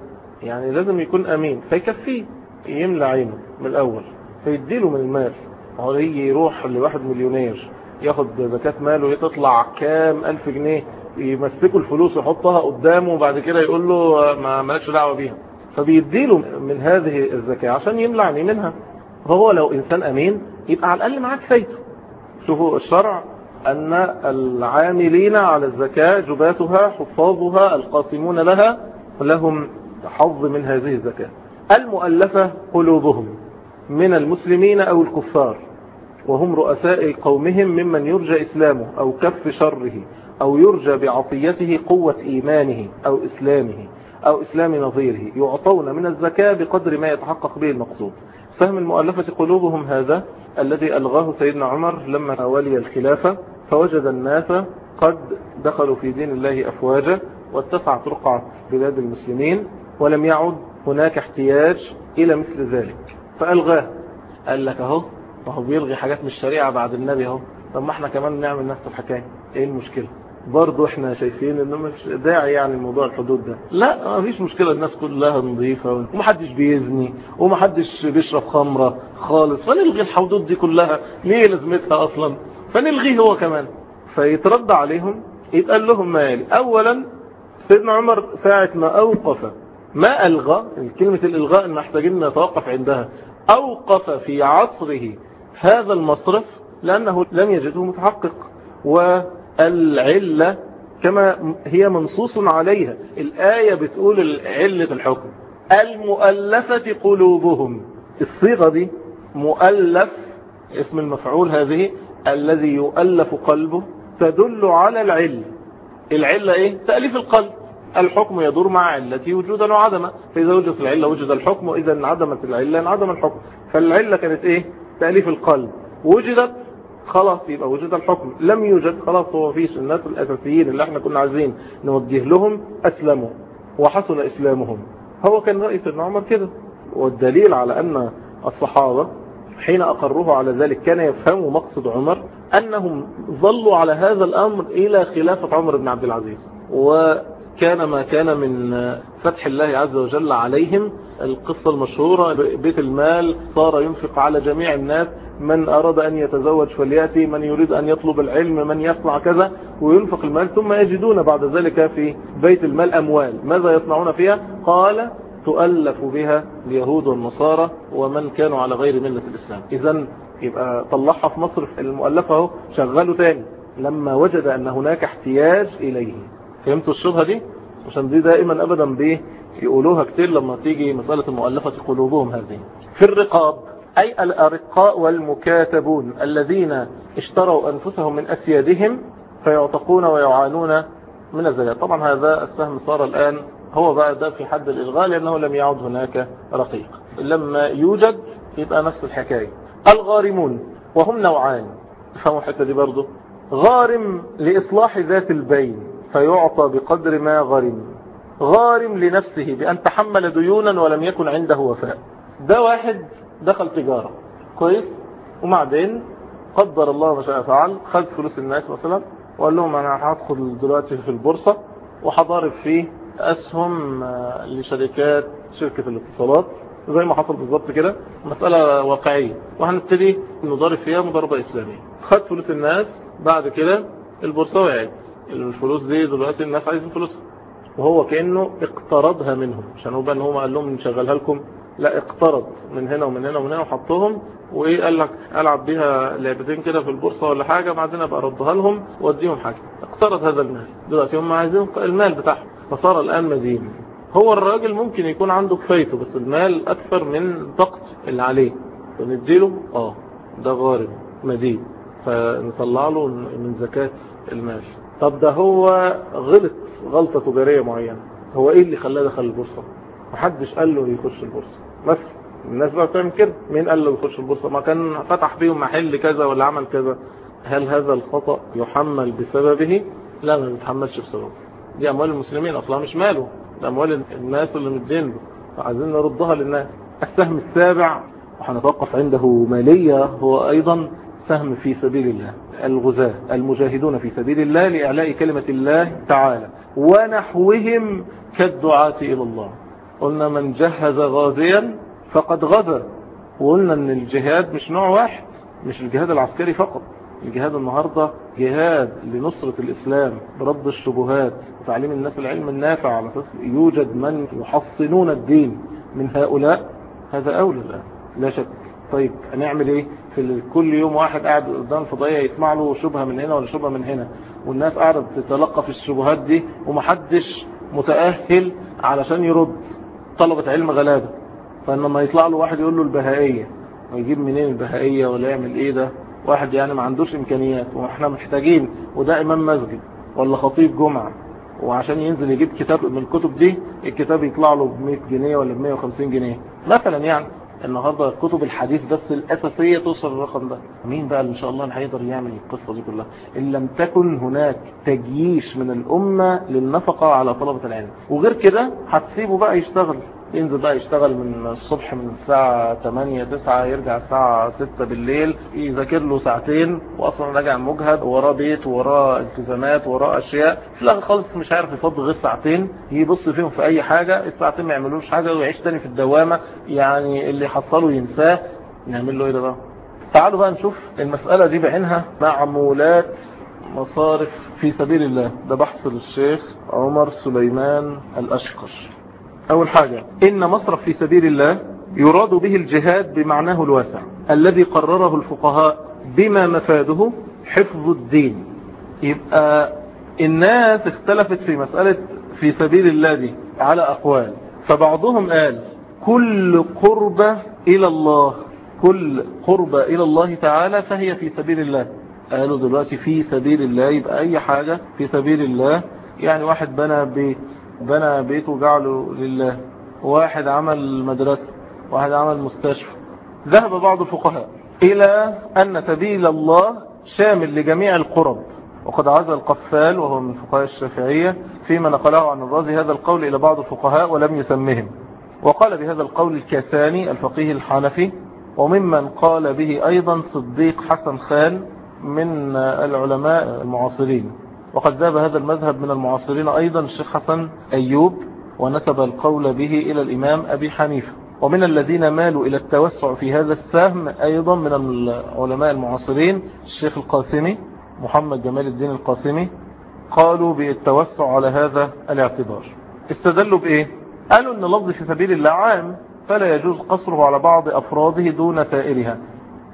[SPEAKER 1] يعني لازم يكون أمين فيكفيه يملى عينه من الأول فيديله من المال. هو يروح لواحد مليونير ياخد زكاة ماله تطلع كام ألف جنيه يمسكوا الفلوس ويحطها قدامه وبعد كده يقول له ما مالكش دعوة بيها. فبيديله من هذه الزكاة عشان يملى عينيه منها. فهو لو إنسان أمين يبقى على الأقل معاه كفايته. شوفوا الشرع أن العاملين على الزكاة جباتها حفاظها القاسمون لها لهم حظ من هذه الزكاة. المؤلفة قلوبهم من المسلمين أو الكفار وهم رؤساء قومهم ممن يرجى إسلامه أو كف شره أو يرجى بعطيته قوة إيمانه أو إسلامه. أو إسلام نظيره يعطون من الزكاة بقدر ما يتحقق به المقصود. سهم المؤلفة قلوبهم هذا الذي ألغاه سيدنا عمر لما ولي الخلافة فوجد الناس قد دخلوا في دين الله أفواجا واتسعت رقعة بلاد المسلمين ولم يعد هناك احتياج إلى مثل ذلك. فألغاه. قال لك أهو فهو بيلغي حاجات من الشريعة بعد النبي أهو. طب ما إحنا كمان نعمل نفس الحكاية. إيه المشكلة؟ برضه إحنا شايفين إنه مش داعي يعني موضوع الحدود ده. لا ما فيش مشكلة الناس كلها نظيفة ومحدش بيزني ومحدش بيشرب خمرة خالص فنلغي الحدود دي كلها. ليه لازمتها أصلا؟ فنلغيه هو كمان. فيترد عليهم يتقال لهم ما يلي. اولا سيدنا عمر ساعة ما أوقف ما ألغى كلمة الإلغاء إن محتاجين نتوقف عندها أوقف في عصره هذا المصرف لأنه لم يجده متحقق. والعلة كما هي منصوص عليها. الآية بتقول علة الحكم. المؤلفة قلوبهم. الصيغة دي مؤلف اسم المفعول هذه الذي يؤلف قلبه تدل على العلة. العلة إيه؟ تأليف القلب. الحكم يدور مع علته وجودا وعدما. فإذا وجدت العلة وجد الحكم. وإذا انعدمت العلة انعدم الحكم. فالعلة كانت إيه؟ تأليف القلب. وجدت خلاص يبقى وجد الحكم. لم يوجد خلاص هو فيش الناس الأساسيين اللي إحنا كنا عايزين نوجه لهم أسلموا وحسن إسلامهم. هو كان رئيس ابن عمر كده. والدليل على أن الصحابة حين أقره على ذلك كان يفهم مقصد عمر أنهم ظلوا على هذا الأمر إلى خلافة عمر بن عبد العزيز. وكان ما كان من فتح الله عز وجل عليهم القصة المشهورة بيت المال صار ينفق على جميع الناس من أراد أن يتزوج فليأتي من يريد أن يطلب العلم من يصنع كذا وينفق المال ثم يجدون بعد ذلك في بيت المال أموال. ماذا يصنعون فيها؟ قال تؤلف بها اليهود والنصارى ومن كانوا على غير ملة الإسلام. إذا يبقى طلعها في مصر المؤلفة أهو شغله تاني. لما وجد أن هناك احتياج إليه. فهمتوا الشبهة دي؟ عشان دي دائما أبدا بيه يقولوها كتير لما تيجي مسألة المؤلفة قلوبهم هذه. في الرقاب أي الأرقاء والمكاتبون الذين اشتروا أنفسهم من أسيادهم فيعتقون ويعانون من الزكاة طبعا هذا السهم صار الآن هو بقى ده في حد الإلغاء لأنه لم يعد هناك رقيق. لما يوجد يبقى نفس الحكاية. الغارمون وهم نوعان. فهموا الحتة دي برضو؟ غارم لإصلاح ذات البين فيعطى بقدر ما غرم. غارم لنفسه بأن تحمل ديونا ولم يكن عنده وفاء. ده واحد دخل تجارة. كويس. وبعدين قدر الله ما شاء فعل خد فلوس الناس مثلا وقال لهم أنا هدخل دلوقتي في البورصة وحضارب فيه أسهم لشركات شركة الاتصالات زي ما حصل بالظبط كده مسألة واقعية. وهنبتدي نضارب فيها مضاربة إسلامية. خد فلوس الناس بعد كده البورصة وقعت. الفلوس دي دلوقتي الناس عايزين فلوسها. وهو كأنه اقترضها منهم. عشان هو بقى إن هم قال لهم نشغلها لكم؟ لا اقترض من هنا ومن هنا ومن هنا وحطهم وإيه قال لك ألعب بيها لعبتين كده في البورصة ولا حاجة بعدين أبقى أردها لهم وأديهم حاجة. اقترض هذا المال. دلوقتي هم عايزين المال بتاعهم. فصار الآن مدين هو الراجل ممكن يكون عنده كفايته بس المال أكثر من طاقته اللي عليه. فنديله آه. ده غارم. مدين فنطلع له من زكاة المال. طب ده هو غلط غلطة تجارية معينة. هو إيه اللي خلاه دخل البورصة؟ محدش قال له يخش البورصة. بس. الناس بقى بتعمل كده. مين قال له يخش البورصة؟ ما كان فتح بيهم محل كذا ولا عمل كذا. هل هذا الخطأ يحمل بسببه؟ لا ما بيتحملش بسببه. دي أموال المسلمين أصلا مش ماله. ده أموال الناس اللي مدين له. فعايزين نردها للناس. السهم السابع وهنتوقف عنده مالية هو أيضا سهم في سبيل الله. الغزاة المجاهدون في سبيل الله لإعلاء كلمة الله تعالى. ونحوهم كالدعاة إلى الله. قلنا من جهز غازيا فقد غزا وقلنا إن الجهاد مش نوع واحد مش الجهاد العسكري فقط. الجهاد النهاردة جهاد لنصرة الإسلام برد الشبهات وتعليم الناس العلم النافع على أساس يوجد من يحصنون الدين من هؤلاء. هذا أولى الآن لا شك. طيب هنعمل إيه؟ في كل يوم واحد قاعد قدام فضائية يسمع له شبهة من هنا ولا شبهة من هنا. والناس قاعدة تتلقى في الشبهات دي ومحدش متأهل علشان يرد. طلبة علم غلابة. فانما يطلع له واحد يقول له البهائية ويجيب منين البهائية ولا يعمل إيه ده؟ واحد يعني ما عندوش إمكانيات وإحنا محتاجين وده إمام مسجد ولا خطيب جمعة وعشان ينزل يجيب كتاب من الكتب دي الكتاب يطلع له ب 100 جنيه ولا ب 150 جنيه. مثلا يعني النهاردة كتب الحديث بس الأساسية توصل الرقم ده. مين بقى اللي إن شاء الله هيقدر يعمل القصة دي كلها؟ إن لم تكن هناك تجييش من الأمة للنفقة على طلبة العلم. وغير كده هتسيبه بقى يشتغل. ينزل بقى يشتغل من الصبح من الساعة 8 9 يرجع الساعة 6 بالليل يذاكر له ساعتين واصلا راجع مجهد وراه بيت وراه التزامات وراه أشياء في الآخر خالص مش عارف يفضل غير ساعتين يبص فيهم في أي حاجة الساعتين ما يعملوش حاجة ويعيش تاني في الدوامة يعني اللي حصله ينساه نعمل له إيه ده بقى؟ تعالوا بقى نشوف المسألة دي بعينها. معمولات مصارف في سبيل الله. ده بحث للشيخ عمر سليمان الأشقر. أول حاجة إن مصرف في سبيل الله يراد به الجهاد بمعناه الواسع الذي قرره الفقهاء بما مفاده حفظ الدين. يبقى الناس اختلفت في مسألة في سبيل الله دي على أقوال. فبعضهم قال كل قربة إلى الله كل قربة إلى الله تعالى فهي في سبيل الله. قالوا دلوقتي في سبيل الله يبقى أي حاجة في سبيل الله. يعني واحد بنى بيت بنى بيت وجعله لله. واحد عمل مدرسة واحد عمل مستشفى. ذهب بعض الفقهاء إلى أن سبيل الله شامل لجميع القرب. وقد عزى القفال وهو من فقهاء الشافعية فيما نقله عن الرازي هذا القول إلى بعض الفقهاء ولم يسمهم. وقال بهذا القول الكاساني الفقيه الحنفي وممن قال به أيضا صديق حسن خان من العلماء المعاصرين. وقد ذهب هذا المذهب من المعاصرين أيضا الشيخ حسن أيوب ونسب القول به إلى الإمام أبي حنيفة. ومن الذين مالوا إلى التوسع في هذا السهم أيضا من العلماء المعاصرين الشيخ القاسمي محمد جمال الدين القاسمي قالوا بالتوسع على هذا الاعتبار. استدلوا بإيه؟ قالوا أن لفظ في سبيل الله عام فلا يجوز قصره على بعض أفراده دون سائرها.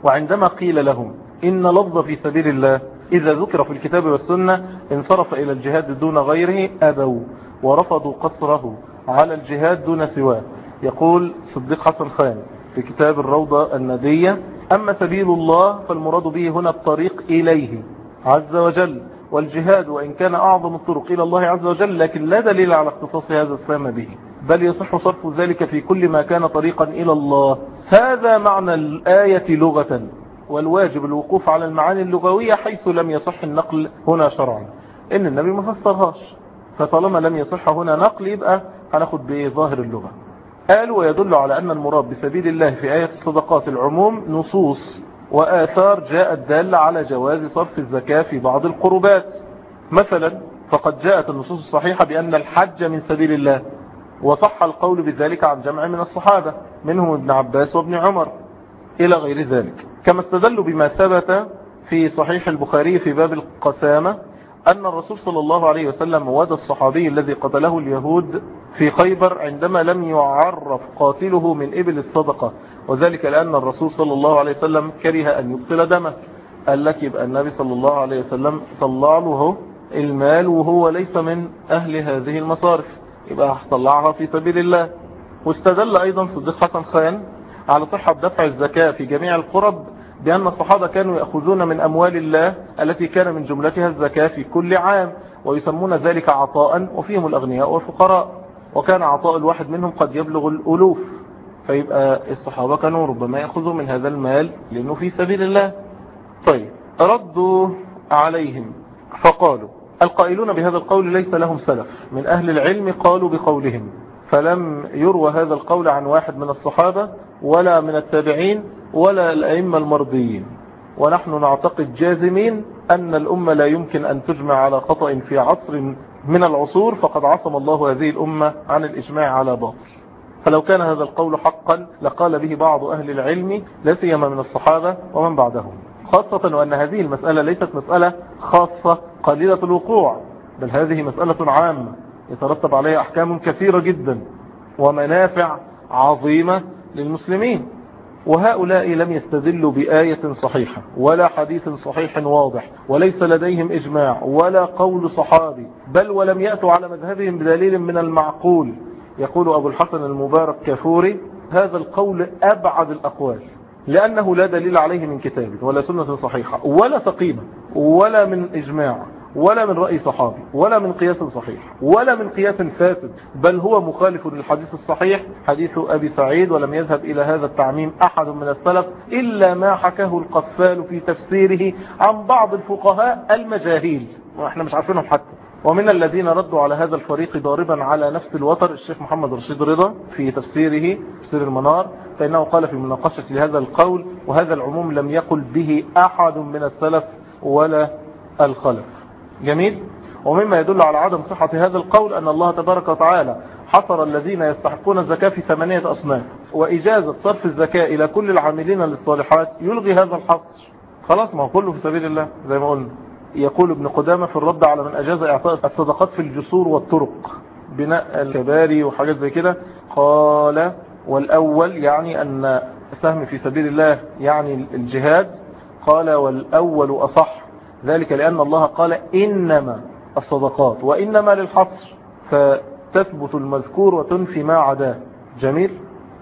[SPEAKER 1] وعندما قيل لهم إن لفظ في سبيل الله إذا ذكر في الكتاب والسنة انصرف إلى الجهاد دون غيره أبوا ورفضوا قصره على الجهاد دون سواه. يقول صديق حسن خان في كتاب الروضة الندية أما سبيل الله فالمراد به هنا الطريق إليه عز وجل والجهاد وإن كان أعظم الطرق إلى الله عز وجل لكن لا دليل على اختصاص هذا السام به بل يصح صرف ذلك في كل ما كان طريقا إلى الله. هذا معنى الآية لغة. والواجب الوقوف على المعاني اللغوية حيث لم يصح النقل هنا شرعا. إن النبي ما فسرهاش. فطالما لم يصح هنا نقل يبقى هناخد بظاهر اللغة. قال ويدل على أن المراد بسبيل الله في آية الصدقات العموم نصوص وآثار جاءت دالة على جواز صرف الزكاة في بعض القربات. مثلا فقد جاءت النصوص الصحيحة بأن الحج من سبيل الله وصح القول بذلك عن جمع من الصحابة منهم ابن عباس وابن عمر إلى غير ذلك. كما استدلوا بما ثبت في صحيح البخاري في باب القسامة أن الرسول صلى الله عليه وسلم ود الصحابي الذي قتله اليهود في خيبر عندما لم يعرف قاتله من إبل الصدقة وذلك لأن الرسول صلى الله عليه وسلم كره أن يبطل دمه. قال لك يبقى النبي صلى الله عليه وسلم طلع له المال وهو ليس من أهل هذه المصارف. يبقى هطلعها في سبيل الله. واستدل أيضا صديق حسن خان على صحة دفع الزكاة في جميع القرب بأن الصحابة كانوا يأخذون من أموال الله التي كان من جملتها الزكاة في كل عام ويسمون ذلك عطاء وفيهم الأغنياء والفقراء. وكان عطاء الواحد منهم قد يبلغ الألوف. فيبقى الصحابة كانوا ربما يأخذوا من هذا المال لأنه في سبيل الله. طيب ردوا عليهم. فقالوا القائلون بهذا القول ليس لهم سلف. من أهل العلم قالوا بقولهم. فلم يروى هذا القول عن واحد من الصحابة ولا من التابعين. ولا الأئمة المرضيين. ونحن نعتقد جازمين أن الأمة لا يمكن أن تجمع على خطأ في عصر من العصور فقد عصم الله هذه الأمة عن الإجماع على باطل. فلو كان هذا القول حقا لقال به بعض أهل العلم لا سيما من الصحابة ومن بعدهم. خاصة وأن هذه المسألة ليست مسألة خاصة قليلة الوقوع بل هذه مسألة عامة. يترتب عليها أحكام كثيرة جدا ومنافع عظيمة للمسلمين. وهؤلاء لم يستدلوا بآية صحيحة ولا حديث صحيح واضح وليس لديهم إجماع ولا قول صحابي بل ولم يأتوا على مذهبهم بدليل من المعقول. يقول أبو الحسن المبارك كفوري هذا القول أبعد الأقوال لأنه لا دليل عليه من كتاب ولا سنة صحيحة ولا ثقيمة ولا من إجماع. ولا من رأي صحابي ولا من قياس صحيح ولا من قياس فاسد بل هو مخالف للحديث الصحيح حديث أبي سعيد ولم يذهب إلى هذا التعميم أحد من السلف إلا ما حكاه القفال في تفسيره عن بعض الفقهاء المجاهيل. وإحنا مش عارفينهم حتى. ومن الذين ردوا على هذا الفريق ضاربا على نفس الوتر الشيخ محمد رشيد رضا في تفسيره تفسير المنار فإنه قال في مناقشة لهذا القول وهذا العموم لم يقل به أحد من السلف ولا الخلف. جميل؟ ومما يدل على عدم صحة هذا القول أن الله تبارك وتعالى حصر الذين يستحقون الزكاة في ثمانية أصناف وإجازة صرف الزكاة إلى كل العاملين للصالحات يلغي هذا الحصر. خلاص؟ ما هو كله في سبيل الله زي ما قلنا. يقول ابن قدامة في الرد على من أجاز إعطاء الصدقات في الجسور والطرق بناء الكباري وحاجات زي كده. قال والأول يعني أن سهم في سبيل الله يعني الجهاد. قال والأول أصح ذلك لأن الله قال إنما الصدقات وإنما للحصر فتثبت المذكور وتنفي ما عداه جميل؟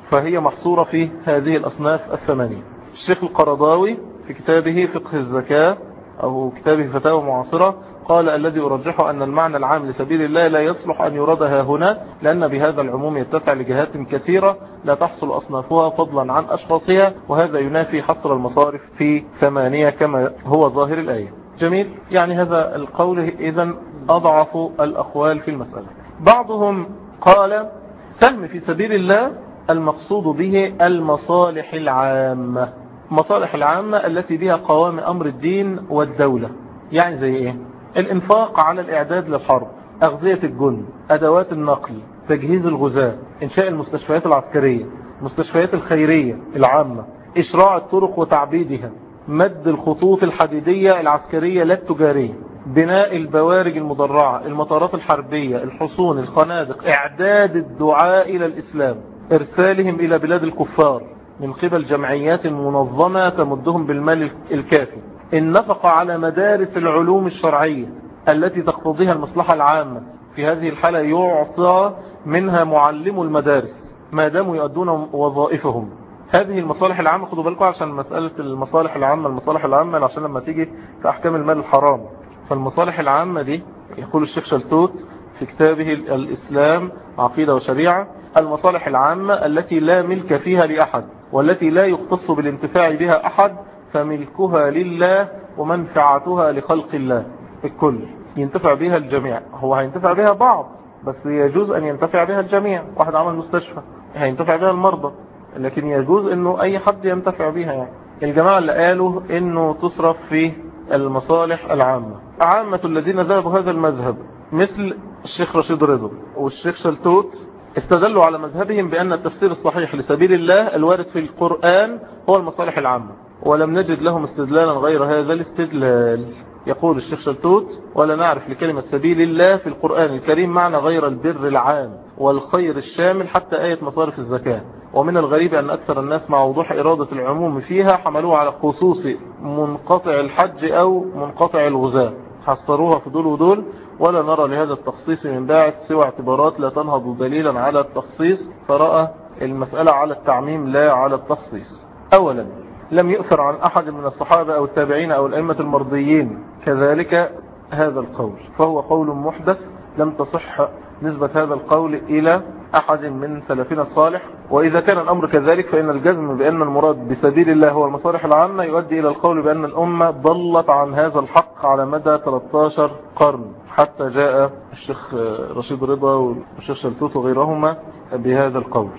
[SPEAKER 1] فهي محصورة في هذه الأصناف الثمانية. الشيخ القرضاوي في كتابه فقه الزكاة أو كتابه فتاوى معاصرة قال الذي أرجحه أن المعنى العام لسبيل الله لا يصلح أن يرادها هنا لأن بهذا العموم يتسع لجهات كثيرة لا تحصل أصنافها فضلا عن أشخاصها وهذا ينافي حصر المصارف في ثمانية كما هو ظاهر الآية. جميل. يعني هذا القول إذا أضعف الأقوال في المسألة. بعضهم قال سهم في سبيل الله المقصود به المصالح العامة. المصالح العامة التي بها قوام أمر الدين والدولة. يعني زي إيه؟ الإنفاق على الإعداد للحرب أغذية الجند أدوات النقل تجهيز الغزاة إنشاء المستشفيات العسكرية المستشفيات الخيرية العامة إشراع الطرق وتعبيدها. مد الخطوط الحديدية العسكرية لا التجارية بناء البوارج المدرعة المطارات الحربية الحصون الخنادق إعداد الدعاء إلى الإسلام إرسالهم إلى بلاد الكفار من قبل جمعيات منظمة تمدهم بالمال الكافي. النفقة على مدارس العلوم الشرعية التي تقتضيها المصلحة العامة في هذه الحالة يعطى منها معلم المدارس ما داموا يؤدون وظائفهم. هذه المصالح العامة خدوا بالكم عشان مسألة المصالح العامة المصالح العامة عشان لما تيجي في أحكام المال الحرام. فالمصالح العامة دي يقول الشيخ شلتوت في كتابه الإسلام عقيدة وشريعة المصالح العامة التي لا ملك فيها لأحد والتي لا يختص بالانتفاع بها أحد فملكها لله ومنفعتها لخلق الله الكل. ينتفع بها الجميع. هو هينتفع بها بعض بس يجوز أن ينتفع بها الجميع. واحد عمل مستشفى هينتفع بها المرضى. لكن يجوز أنه أي حد ينتفع بها. يعني الجماعة اللي قالوا أنه تصرف في المصالح العامة. عامة الذين ذهبوا هذا المذهب مثل الشيخ رشيد رضا والشيخ شلتوت استدلوا على مذهبهم بأن التفسير الصحيح لسبيل الله الوارد في القرآن هو المصالح العامة. ولم نجد لهم استدلالا غير هذا الاستدلال يقول الشيخ شلتوت. ولا نعرف لكلمة سبيل الله في القرآن الكريم معنى غير البر العام والخير الشامل حتى آية مصارف الزكاة. ومن الغريب أن أكثر الناس مع وضوح إرادة العموم فيها حملوها على خصوص منقطع الحج أو منقطع الغزاة. حصروها في دول ودول ولا نرى لهذا التخصيص من باعث سوى اعتبارات لا تنهض دليلا على التخصيص فرأى المسألة على التعميم لا على التخصيص. أولا لم يؤثر عن أحد من الصحابة أو التابعين أو الأئمة المرضيين. كذلك هذا القول فهو قول محدث لم تصح نسبة هذا القول إلى أحد من سلفنا الصالح. وإذا كان الأمر كذلك فإن الجزم بأن المراد بسبيل الله هو المصالح العامة يؤدي إلى القول بأن الأمة ضلت عن هذا الحق على مدى 13 قرن. حتى جاء الشيخ رشيد رضا والشيخ شلتوت وغيرهما بهذا القول.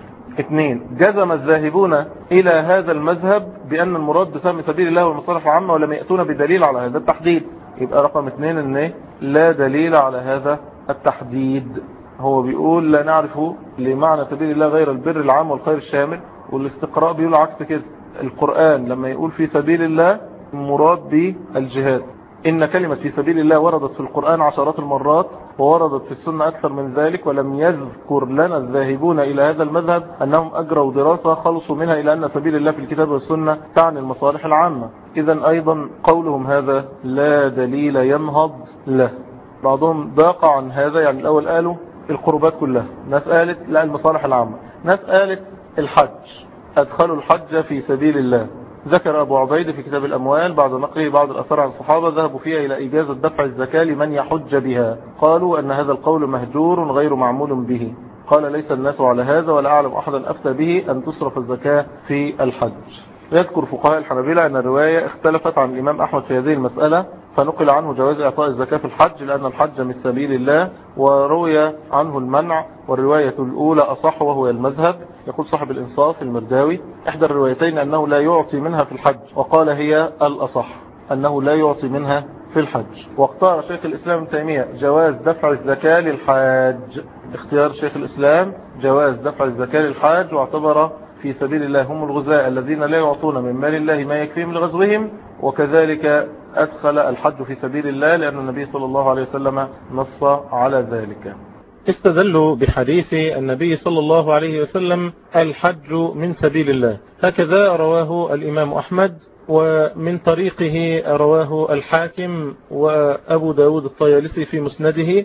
[SPEAKER 1] اثنين جزم الذاهبون إلى هذا المذهب بأن المراد بسم سبيل الله والمصالح العامة ولم يأتون بدليل على هذا التحديد. يبقى رقم اثنين إن لا دليل على هذا التحديد. هو بيقول لا نعرف لمعنى سبيل الله غير البر العام والخير الشامل والاستقراء. بيقول عكس كده. القرآن لما يقول في سبيل الله مراد بالجهاد. إن كلمة في سبيل الله وردت في القرآن عشرات المرات ووردت في السنة أكثر من ذلك ولم يذكر لنا الذاهبون إلى هذا المذهب أنهم أجروا دراسة خلصوا منها إلى أن سبيل الله في الكتاب والسنة تعني المصالح العامة. إذا أيضا قولهم هذا لا دليل ينهض له. بعضهم ضاق عن هذا يعني الأول قالوا القربات كلها ناس قالت لا المصالح العامة ناس قالت الحج أدخلوا الحج في سبيل الله. ذكر أبو عبيد في كتاب الأموال بعد نقله بعض الأثار عن الصحابة ذهبوا فيها إلى إجازة دفع الزكاة لمن يحج بها. قالوا أن هذا القول مهجور غير معمول به. قال ليس الناس على هذا ولا أعلم أحدا أفتى به أن تصرف الزكاة في الحج. يذكر فقهاء الحنابلة أن الرواية اختلفت عن الإمام أحمد في هذه المسألة فنقل عنه جواز إعطاء الزكاة في الحج لأن الحج من سبيل الله وروي عنه المنع والرواية الأولى أصح وهو المذهب. يقول صاحب الإنصاف المرداوي إحدى الروايتين أنه لا يعطي منها في الحج وقال هي الأصح أنه لا يعطي منها في الحج. واختار شيخ الإسلام ابن تيمية جواز دفع الزكاة للحاج. اختيار شيخ الإسلام جواز دفع الزكاة للحاج واعتبر في سبيل الله هم الغزاة الذين لا يعطون من مال الله ما يكفيهم لغزوهم وكذلك أدخل الحج في سبيل الله لأن النبي صلى الله عليه وسلم نص على ذلك. استدلوا بحديث النبي صلى الله عليه وسلم الحج من سبيل الله. هكذا رواه الإمام أحمد ومن طريقه رواه الحاكم وأبو داود الطيالسي في مسنده.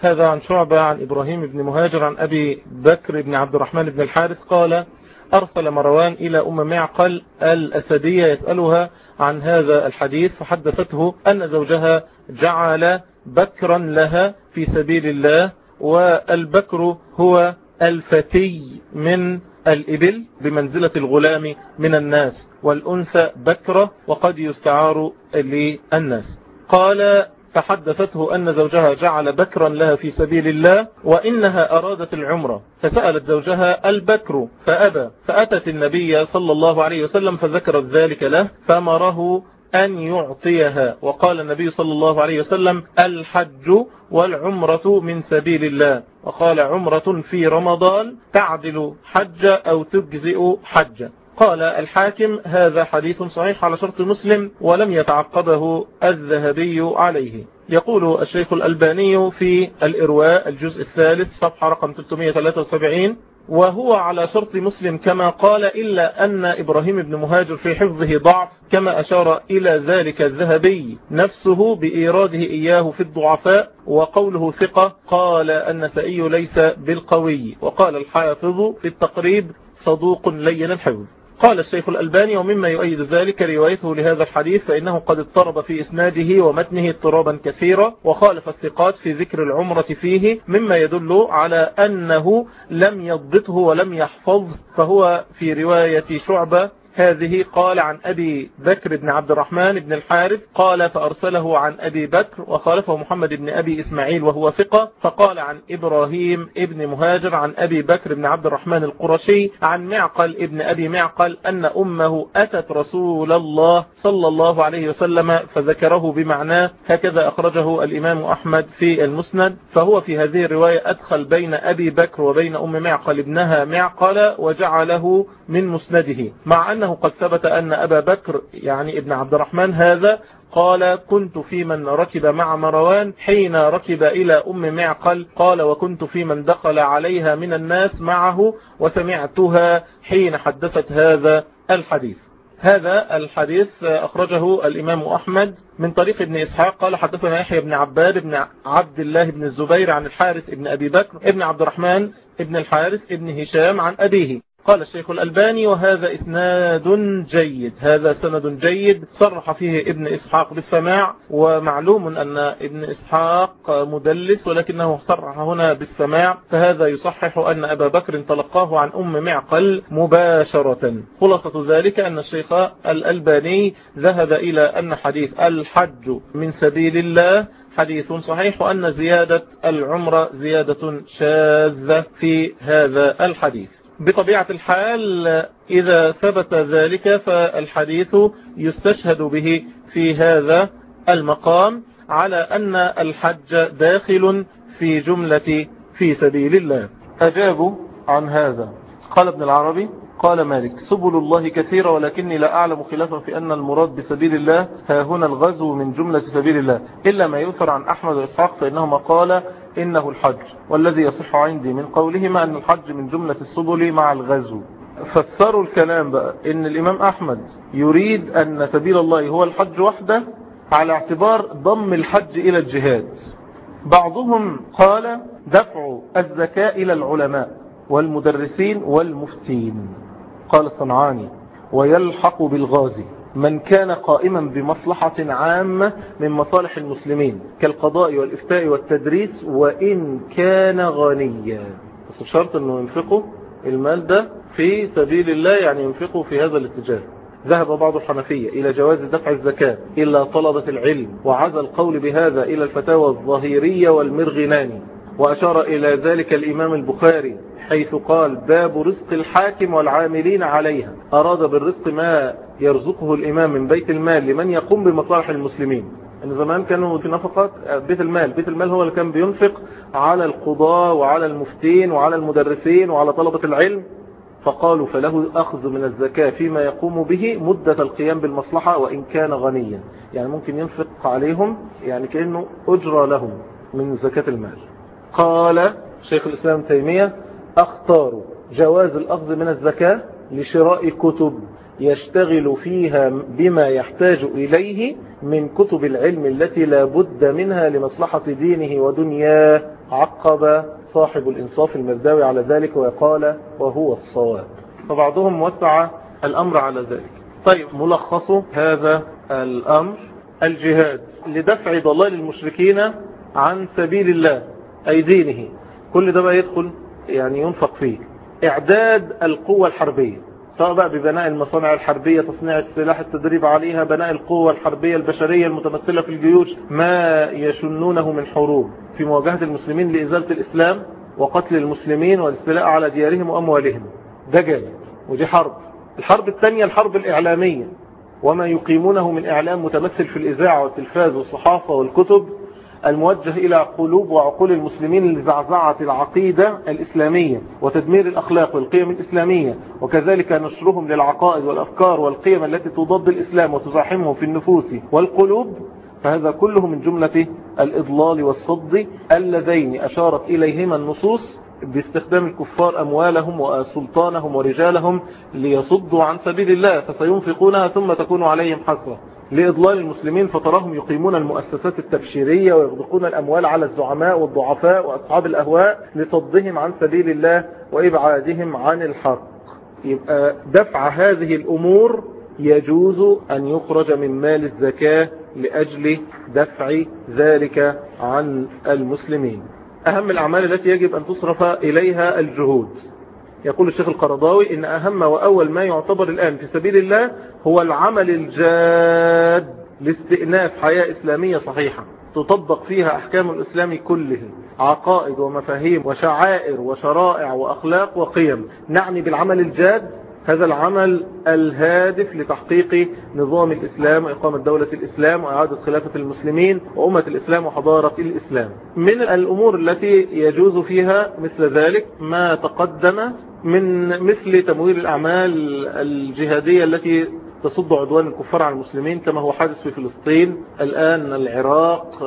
[SPEAKER 1] هذا عن شعبة عن إبراهيم بن مهاجر عن أبي بكر بن عبد الرحمن بن الحارث قال أرسل مروان إلى أم معقل الأسدية يسألها عن هذا الحديث فحدثته أن زوجها جعل بكرا لها في سبيل الله والبكر هو الفتي من الإبل بمنزلة الغلام من الناس والأنثى بكرة وقد يستعار للناس. قال فحدثته أن زوجها جعل بكرا لها في سبيل الله وإنها أرادت العمرة. فسألت زوجها البكر فأبى فأتت النبي صلى الله عليه وسلم فذكرت ذلك له فأمره أن يعطيها. وقال النبي صلى الله عليه وسلم الحج والعمرة من سبيل الله. وقال عمرة في رمضان تعدل حج أو تجزئ حج. قال الحاكم هذا حديث صحيح على شرط مسلم ولم يتعقبه الذهبي عليه. يقول الشيخ الألباني في الإرواء الجزء الثالث صفحة رقم 373 وهو على شرط مسلم كما قال إلا أن إبراهيم بن مهاجر في حفظه ضعف كما أشار إلى ذلك الذهبي. نفسه بإيراده إياه في الضعفاء وقوله ثقة قال النسائي ليس بالقوي. وقال الحافظ في التقريب صدوق لين الحفظ. قال الشيخ الألباني ومما يؤيد ذلك روايته لهذا الحديث فإنه قد اضطرب في إسناده ومتنه اضطرابا كثيرا وخالف الثقات في ذكر العمرة فيه مما يدل على أنه لم يضبطه ولم يحفظه فهو في رواية شعبة هذه قال عن أبي بكر بن عبد الرحمن بن الحارث قال فأرسله عن أبي بكر وخالفه محمد بن أبي إسماعيل وهو ثقة فقال عن إبراهيم ابن مهاجر عن أبي بكر بن عبد الرحمن القرشي عن معقل ابن أبي معقل أن أمه أتت رسول الله صلى الله عليه وسلم فذكره بمعناه هكذا أخرجه الإمام أحمد في المسند فهو في هذه الرواية أدخل بين أبي بكر وبين أم معقل ابنها معقل وجعله من مسنده مع أنه قد ثبت أن أبا بكر يعني ابن عبد الرحمن هذا قال كنت في من ركب مع مروان حين ركب إلى أم معقل قال وكنت في من دخل عليها من الناس معه وسمعتها حين حدثت هذا الحديث. هذا الحديث أخرجه الإمام أحمد من طريق ابن إسحاق. قال حدثنا يحيى بن عباد بن عبد الله بن الزبير عن الحارس ابن أبي بكر ابن عبد الرحمن ابن الحارس ابن هشام عن أبيه. قال الشيخ الألباني وهذا إسناد جيد. هذا سند جيد صرح فيه ابن إسحاق بالسماع ومعلوم أن ابن إسحاق مدلس ولكنه صرح هنا بالسماع فهذا يصحح أن أبا بكر تلقاه عن أم معقل مباشرة. خلاصة ذلك أن الشيخ الألباني ذهب إلى أن حديث الحج من سبيل الله حديث صحيح وأن زيادة العمرة زيادة شاذة في هذا الحديث. بطبيعة الحال إذا ثبت ذلك فالحديث يستشهد به في هذا المقام على أن الحج داخل في جملة في سبيل الله. أجابوا عن هذا. قال ابن العربي قال مالك سبل الله كثيرة ولكني لا أعلم خلافا في أن المراد بسبيل الله ها هنا الغزو من جملة سبيل الله إلا ما يؤثر عن أحمد وإسحاق فإنهما قال إنه الحج والذي يصح عندي من قولهما أن الحج من جملة السبل مع الغزو. فسروا الكلام بقى إن الإمام أحمد يريد أن سبيل الله هو الحج وحده على اعتبار ضم الحج إلى الجهاد. بعضهم قال دفع الزكاة إلى العلماء والمدرسين والمفتين. قال الصنعاني ويلحق بالغازي من كان قائما بمصلحة عامة من مصالح المسلمين كالقضاء والإفتاء والتدريس وإن كان غنيا. بس بشرط أنه ينفقه المال ده في سبيل الله يعني ينفقه في هذا الاتجاه. ذهب بعض الحنفية إلى جواز دفع الزكاة إلا طلبة العلم وعزى القول بهذا إلى الفتاوى الظهيرية والمرغناني. وأشار إلى ذلك الإمام البخاري حيث قال باب رزق الحاكم والعاملين عليها. أراد بالرزق ما يرزقه الإمام من بيت المال لمن يقوم بمصالح المسلمين. إن زمان كانوا في نفقات بيت المال. بيت المال هو اللي كان بينفق على القضاة وعلى المفتين وعلى المدرسين وعلى طلبة العلم. فقالوا فله أخذ من الزكاة فيما يقوم به مدة القيام بالمصلحة وإن كان غنيا. يعني ممكن ينفق عليهم يعني كأنه أجرى لهم من زكاة المال. قال شيخ الإسلام تيمية أختار جواز الأخذ من الزكاة لشراء كتب يشتغل فيها بما يحتاج إليه من كتب العلم التي لا بد منها لمصلحة دينه ودنياه عقب صاحب الإنصاف المرداوي على ذلك وقال وهو الصواب فبعضهم وسع الأمر على ذلك. طيب ملخص هذا الأمر. الجهاد لدفع ضلال المشركين عن سبيل الله. أي دينه. كل ده بقى يدخل يعني ينفق فيه. إعداد القوة الحربية سواء بقى ببناء المصانع الحربية تصنيع السلاح التدريب عليها بناء القوة الحربية البشرية المتمثلة في الجيوش ما يشنونه من حروب. في مواجهة المسلمين لإزالة الإسلام وقتل المسلمين والاستيلاء على ديارهم وأموالهم. ده جانب ودي حرب. الحرب الثانية الحرب الإعلامية. وما يقيمونه من إعلام متمثل في الإذاعة والتلفاز والصحافة والكتب الموجه إلى قلوب وعقول المسلمين لزعزعة العقيدة الإسلامية وتدمير الأخلاق والقيم الإسلامية وكذلك نشرهم للعقائد والأفكار والقيم التي تضاد الإسلام وتزاحمه في النفوس والقلوب. فهذا كله من جملة الإضلال والصد اللذين أشارت إليهما النصوص باستخدام الكفار أموالهم وسلطانهم ورجالهم ليصدوا عن سبيل الله فسينفقونها ثم تكون عليهم حسرة. لإضلال المسلمين فتراهم يقيمون المؤسسات التبشيرية ويغدقون الأموال على الزعماء والضعفاء وأصحاب الأهواء لصدهم عن سبيل الله وإبعادهم عن الحق. يبقى دفع هذه الأمور يجوز أن يخرج من مال الزكاة لأجل دفع ذلك عن المسلمين. أهم الأعمال التي يجب أن تصرف إليها الجهود. يقول الشيخ القرضاوي إن أهم وأول ما يعتبر الآن في سبيل الله هو العمل الجاد لاستئناف حياة إسلامية صحيحة تطبق فيها أحكام الإسلام كله عقائد ومفاهيم وشعائر وشرائع وأخلاق وقيم. نعني بالعمل الجاد؟ هذا العمل الهادف لتحقيق نظام الإسلام وإقامة دولة الإسلام وإعادة خلافة المسلمين وأمة الإسلام وحضارة الإسلام. من الأمور التي يجوز فيها مثل ذلك ما تقدم من مثل تمويل الأعمال الجهادية التي تصد عدوان الكفار على المسلمين كما هو حادث في فلسطين الآن العراق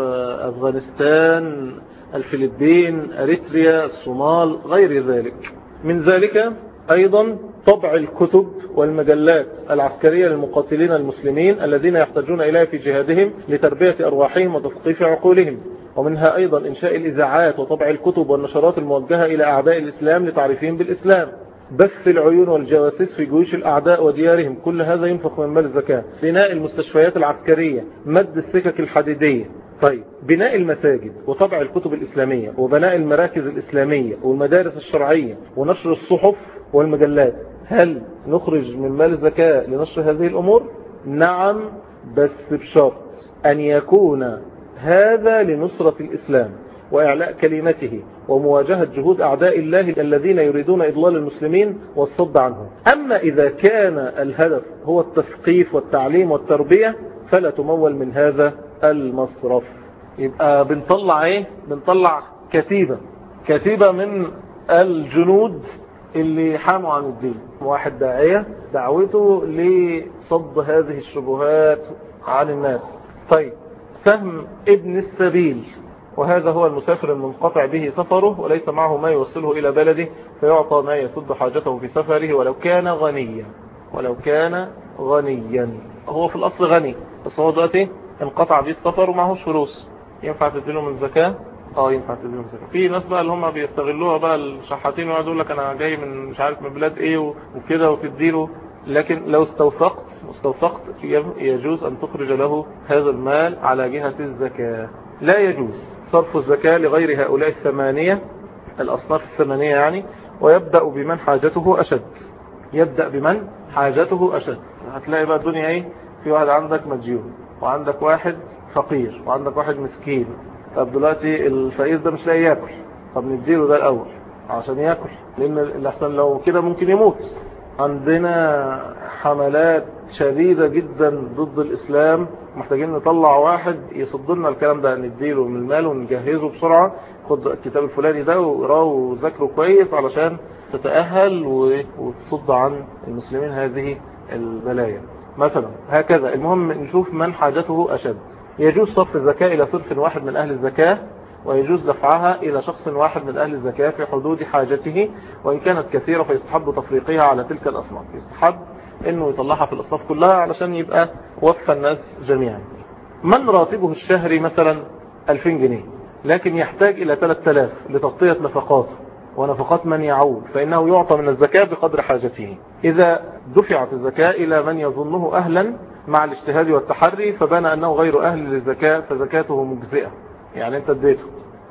[SPEAKER 1] أفغانستان الفلبين أريتريا الصومال غير ذلك. من ذلك أيضا طبع الكتب والمجلات العسكرية للمقاتلين المسلمين الذين يحتاجون إليها في جهادهم لتربية أرواحهم وتثقيف عقولهم. ومنها أيضا إنشاء الإذاعات وطبع الكتب والنشرات الموجهة إلى أعداء الإسلام لتعريفهم بالإسلام. بث العيون والجواسيس في جيوش الأعداء وديارهم. كل هذا ينفق من مال الزكاة بناء المستشفيات العسكرية. مد السكك الحديدية. طيب بناء المساجد وطبع الكتب الإسلامية وبناء المراكز الإسلامية والمدارس الشرعية ونشر الصحف والمجلات هل نخرج من مال الزكاة لنشر هذه الأمور؟ نعم بس بشرط أن يكون هذا لنصرة الإسلام وإعلاء كلمته ومواجهة جهود أعداء الله الذين يريدون إضلال المسلمين والصد عنهم. أما إذا كان الهدف هو التثقيف والتعليم والتربية فلا تمول من هذا المصرف. يبقى بنطلع إيه؟ بنطلع كتيبة. كتيبة من الجنود اللي حاموا عن الدين. واحد داعية دعوته لصد هذه الشبهات عن الناس. طيب سهم ابن السبيل. وهذا هو المسافر المنقطع به سفره وليس معه ما يوصله إلى بلده فيعطى ما يسد حاجته في سفره ولو كان غنيا. ولو كان غنيا. هو في الأصل غني بس هو دلوقتي انقطع به السفر ومعهوش فلوس. ينفع تديله من الزكاة؟ آه ينفع تديله من الزكاة. في ناس بقى اللي هم بيستغلوها بقى الشحاتين ويقعدوا يقول لك أنا جاي من مش عارف من بلاد إيه وكده وتديله. لكن لو استوثقت استوثقت يجوز أن تخرج له هذا المال على جهة الزكاة. لا يجوز. صرف الزكاة لغير هؤلاء الثمانية الأصناف الثمانية يعني ويبدأ بمن حاجته أشد. يبدأ بمن حاجته أشد. هتلاقي بقى الدنيا إيه؟ في واحد عندك مديون وعندك واحد فقير وعندك واحد مسكين. طب دلوقتي الفقير ده مش لاقي ياكل طب نديله ده الأول عشان ياكل لأن الاحسن لو كده ممكن يموت. عندنا حملات شديدة جدا ضد الإسلام محتاجين نطلع واحد يصد لنا الكلام ده نديله من المال ونجهزه بسرعة. خد الكتاب الفلاني ده وقراه وذاكره كويس علشان تتأهل وتصد عن المسلمين هذه البلايا. مثلا هكذا. المهم نشوف من حاجته أشد. يجوز صرف الزكاة إلى صرف واحد من أهل الزكاة ويجوز دفعها إلى شخص واحد من أهل الزكاة في حدود حاجته وإن كانت كثيرة فيستحب تفريقها على تلك الأصناف. يستحب أنه يطلعها في الأصناف كلها علشان يبقى وفى الناس جميعا. من راتبه الشهري مثلا 2000 جنيه لكن يحتاج إلى 3000 لتغطية نفقاته. ونفقات من يعود فإنه يعطى من الزكاة بقدر حاجته. إذا دفعت الزكاة إلى من يظنه أهلا مع الاجتهاد والتحري فبان أنه غير أهل للزكاة فزكاته مجزئة. يعني أنت اديته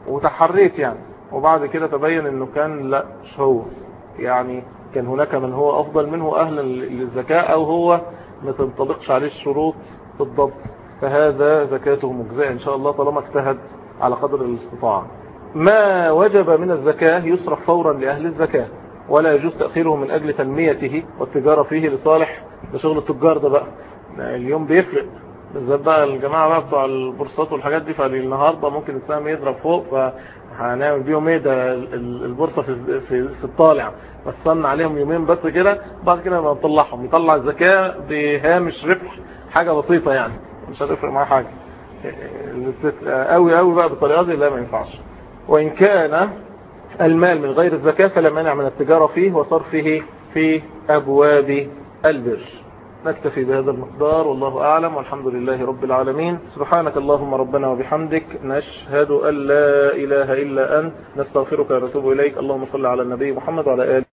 [SPEAKER 1] وتحريت يعني. وبعد كده تبين أنه كان لا مش هو. يعني كان هناك من هو أفضل منه أهلا للزكاة أو هو ما تنطبقش عليه الشروط بالضبط. فهذا زكاته مجزئة إن شاء الله طالما اجتهد على قدر الاستطاعة. ما وجب من الزكاة يصرف فورا لأهل الزكاة ولا يجوز تأخيره من أجل تنميته والتجارة فيه لصالح ده شغل التجار ده بقى. اليوم بيفرق. بالذات بقى الجماعة بقى بتوع البورصات والحاجات دي فالنهاردة ممكن السهم يضرب فوق فهنعمل بيهم إيه؟ ده البورصة في, في, في الطالع. وصلنا عليهم يومين بس كده بعد كده نطلعهم. يطلع الزكاة بهامش ربح حاجة بسيطة يعني. مش هتفرق معاه حاجة. قوي قوي بقى بالطريقة دي لا ما ينفعش. وإن كان المال من غير الزكاة فلا مانع من التجارة فيه وصرفه في أبواب البر. نكتفي بهذا المقدار والله أعلم والحمد لله رب العالمين. سبحانك اللهم ربنا وبحمدك نشهد أن لا إله إلا أنت نستغفرك ونتوب إليك. اللهم صل على النبي محمد وعلى آله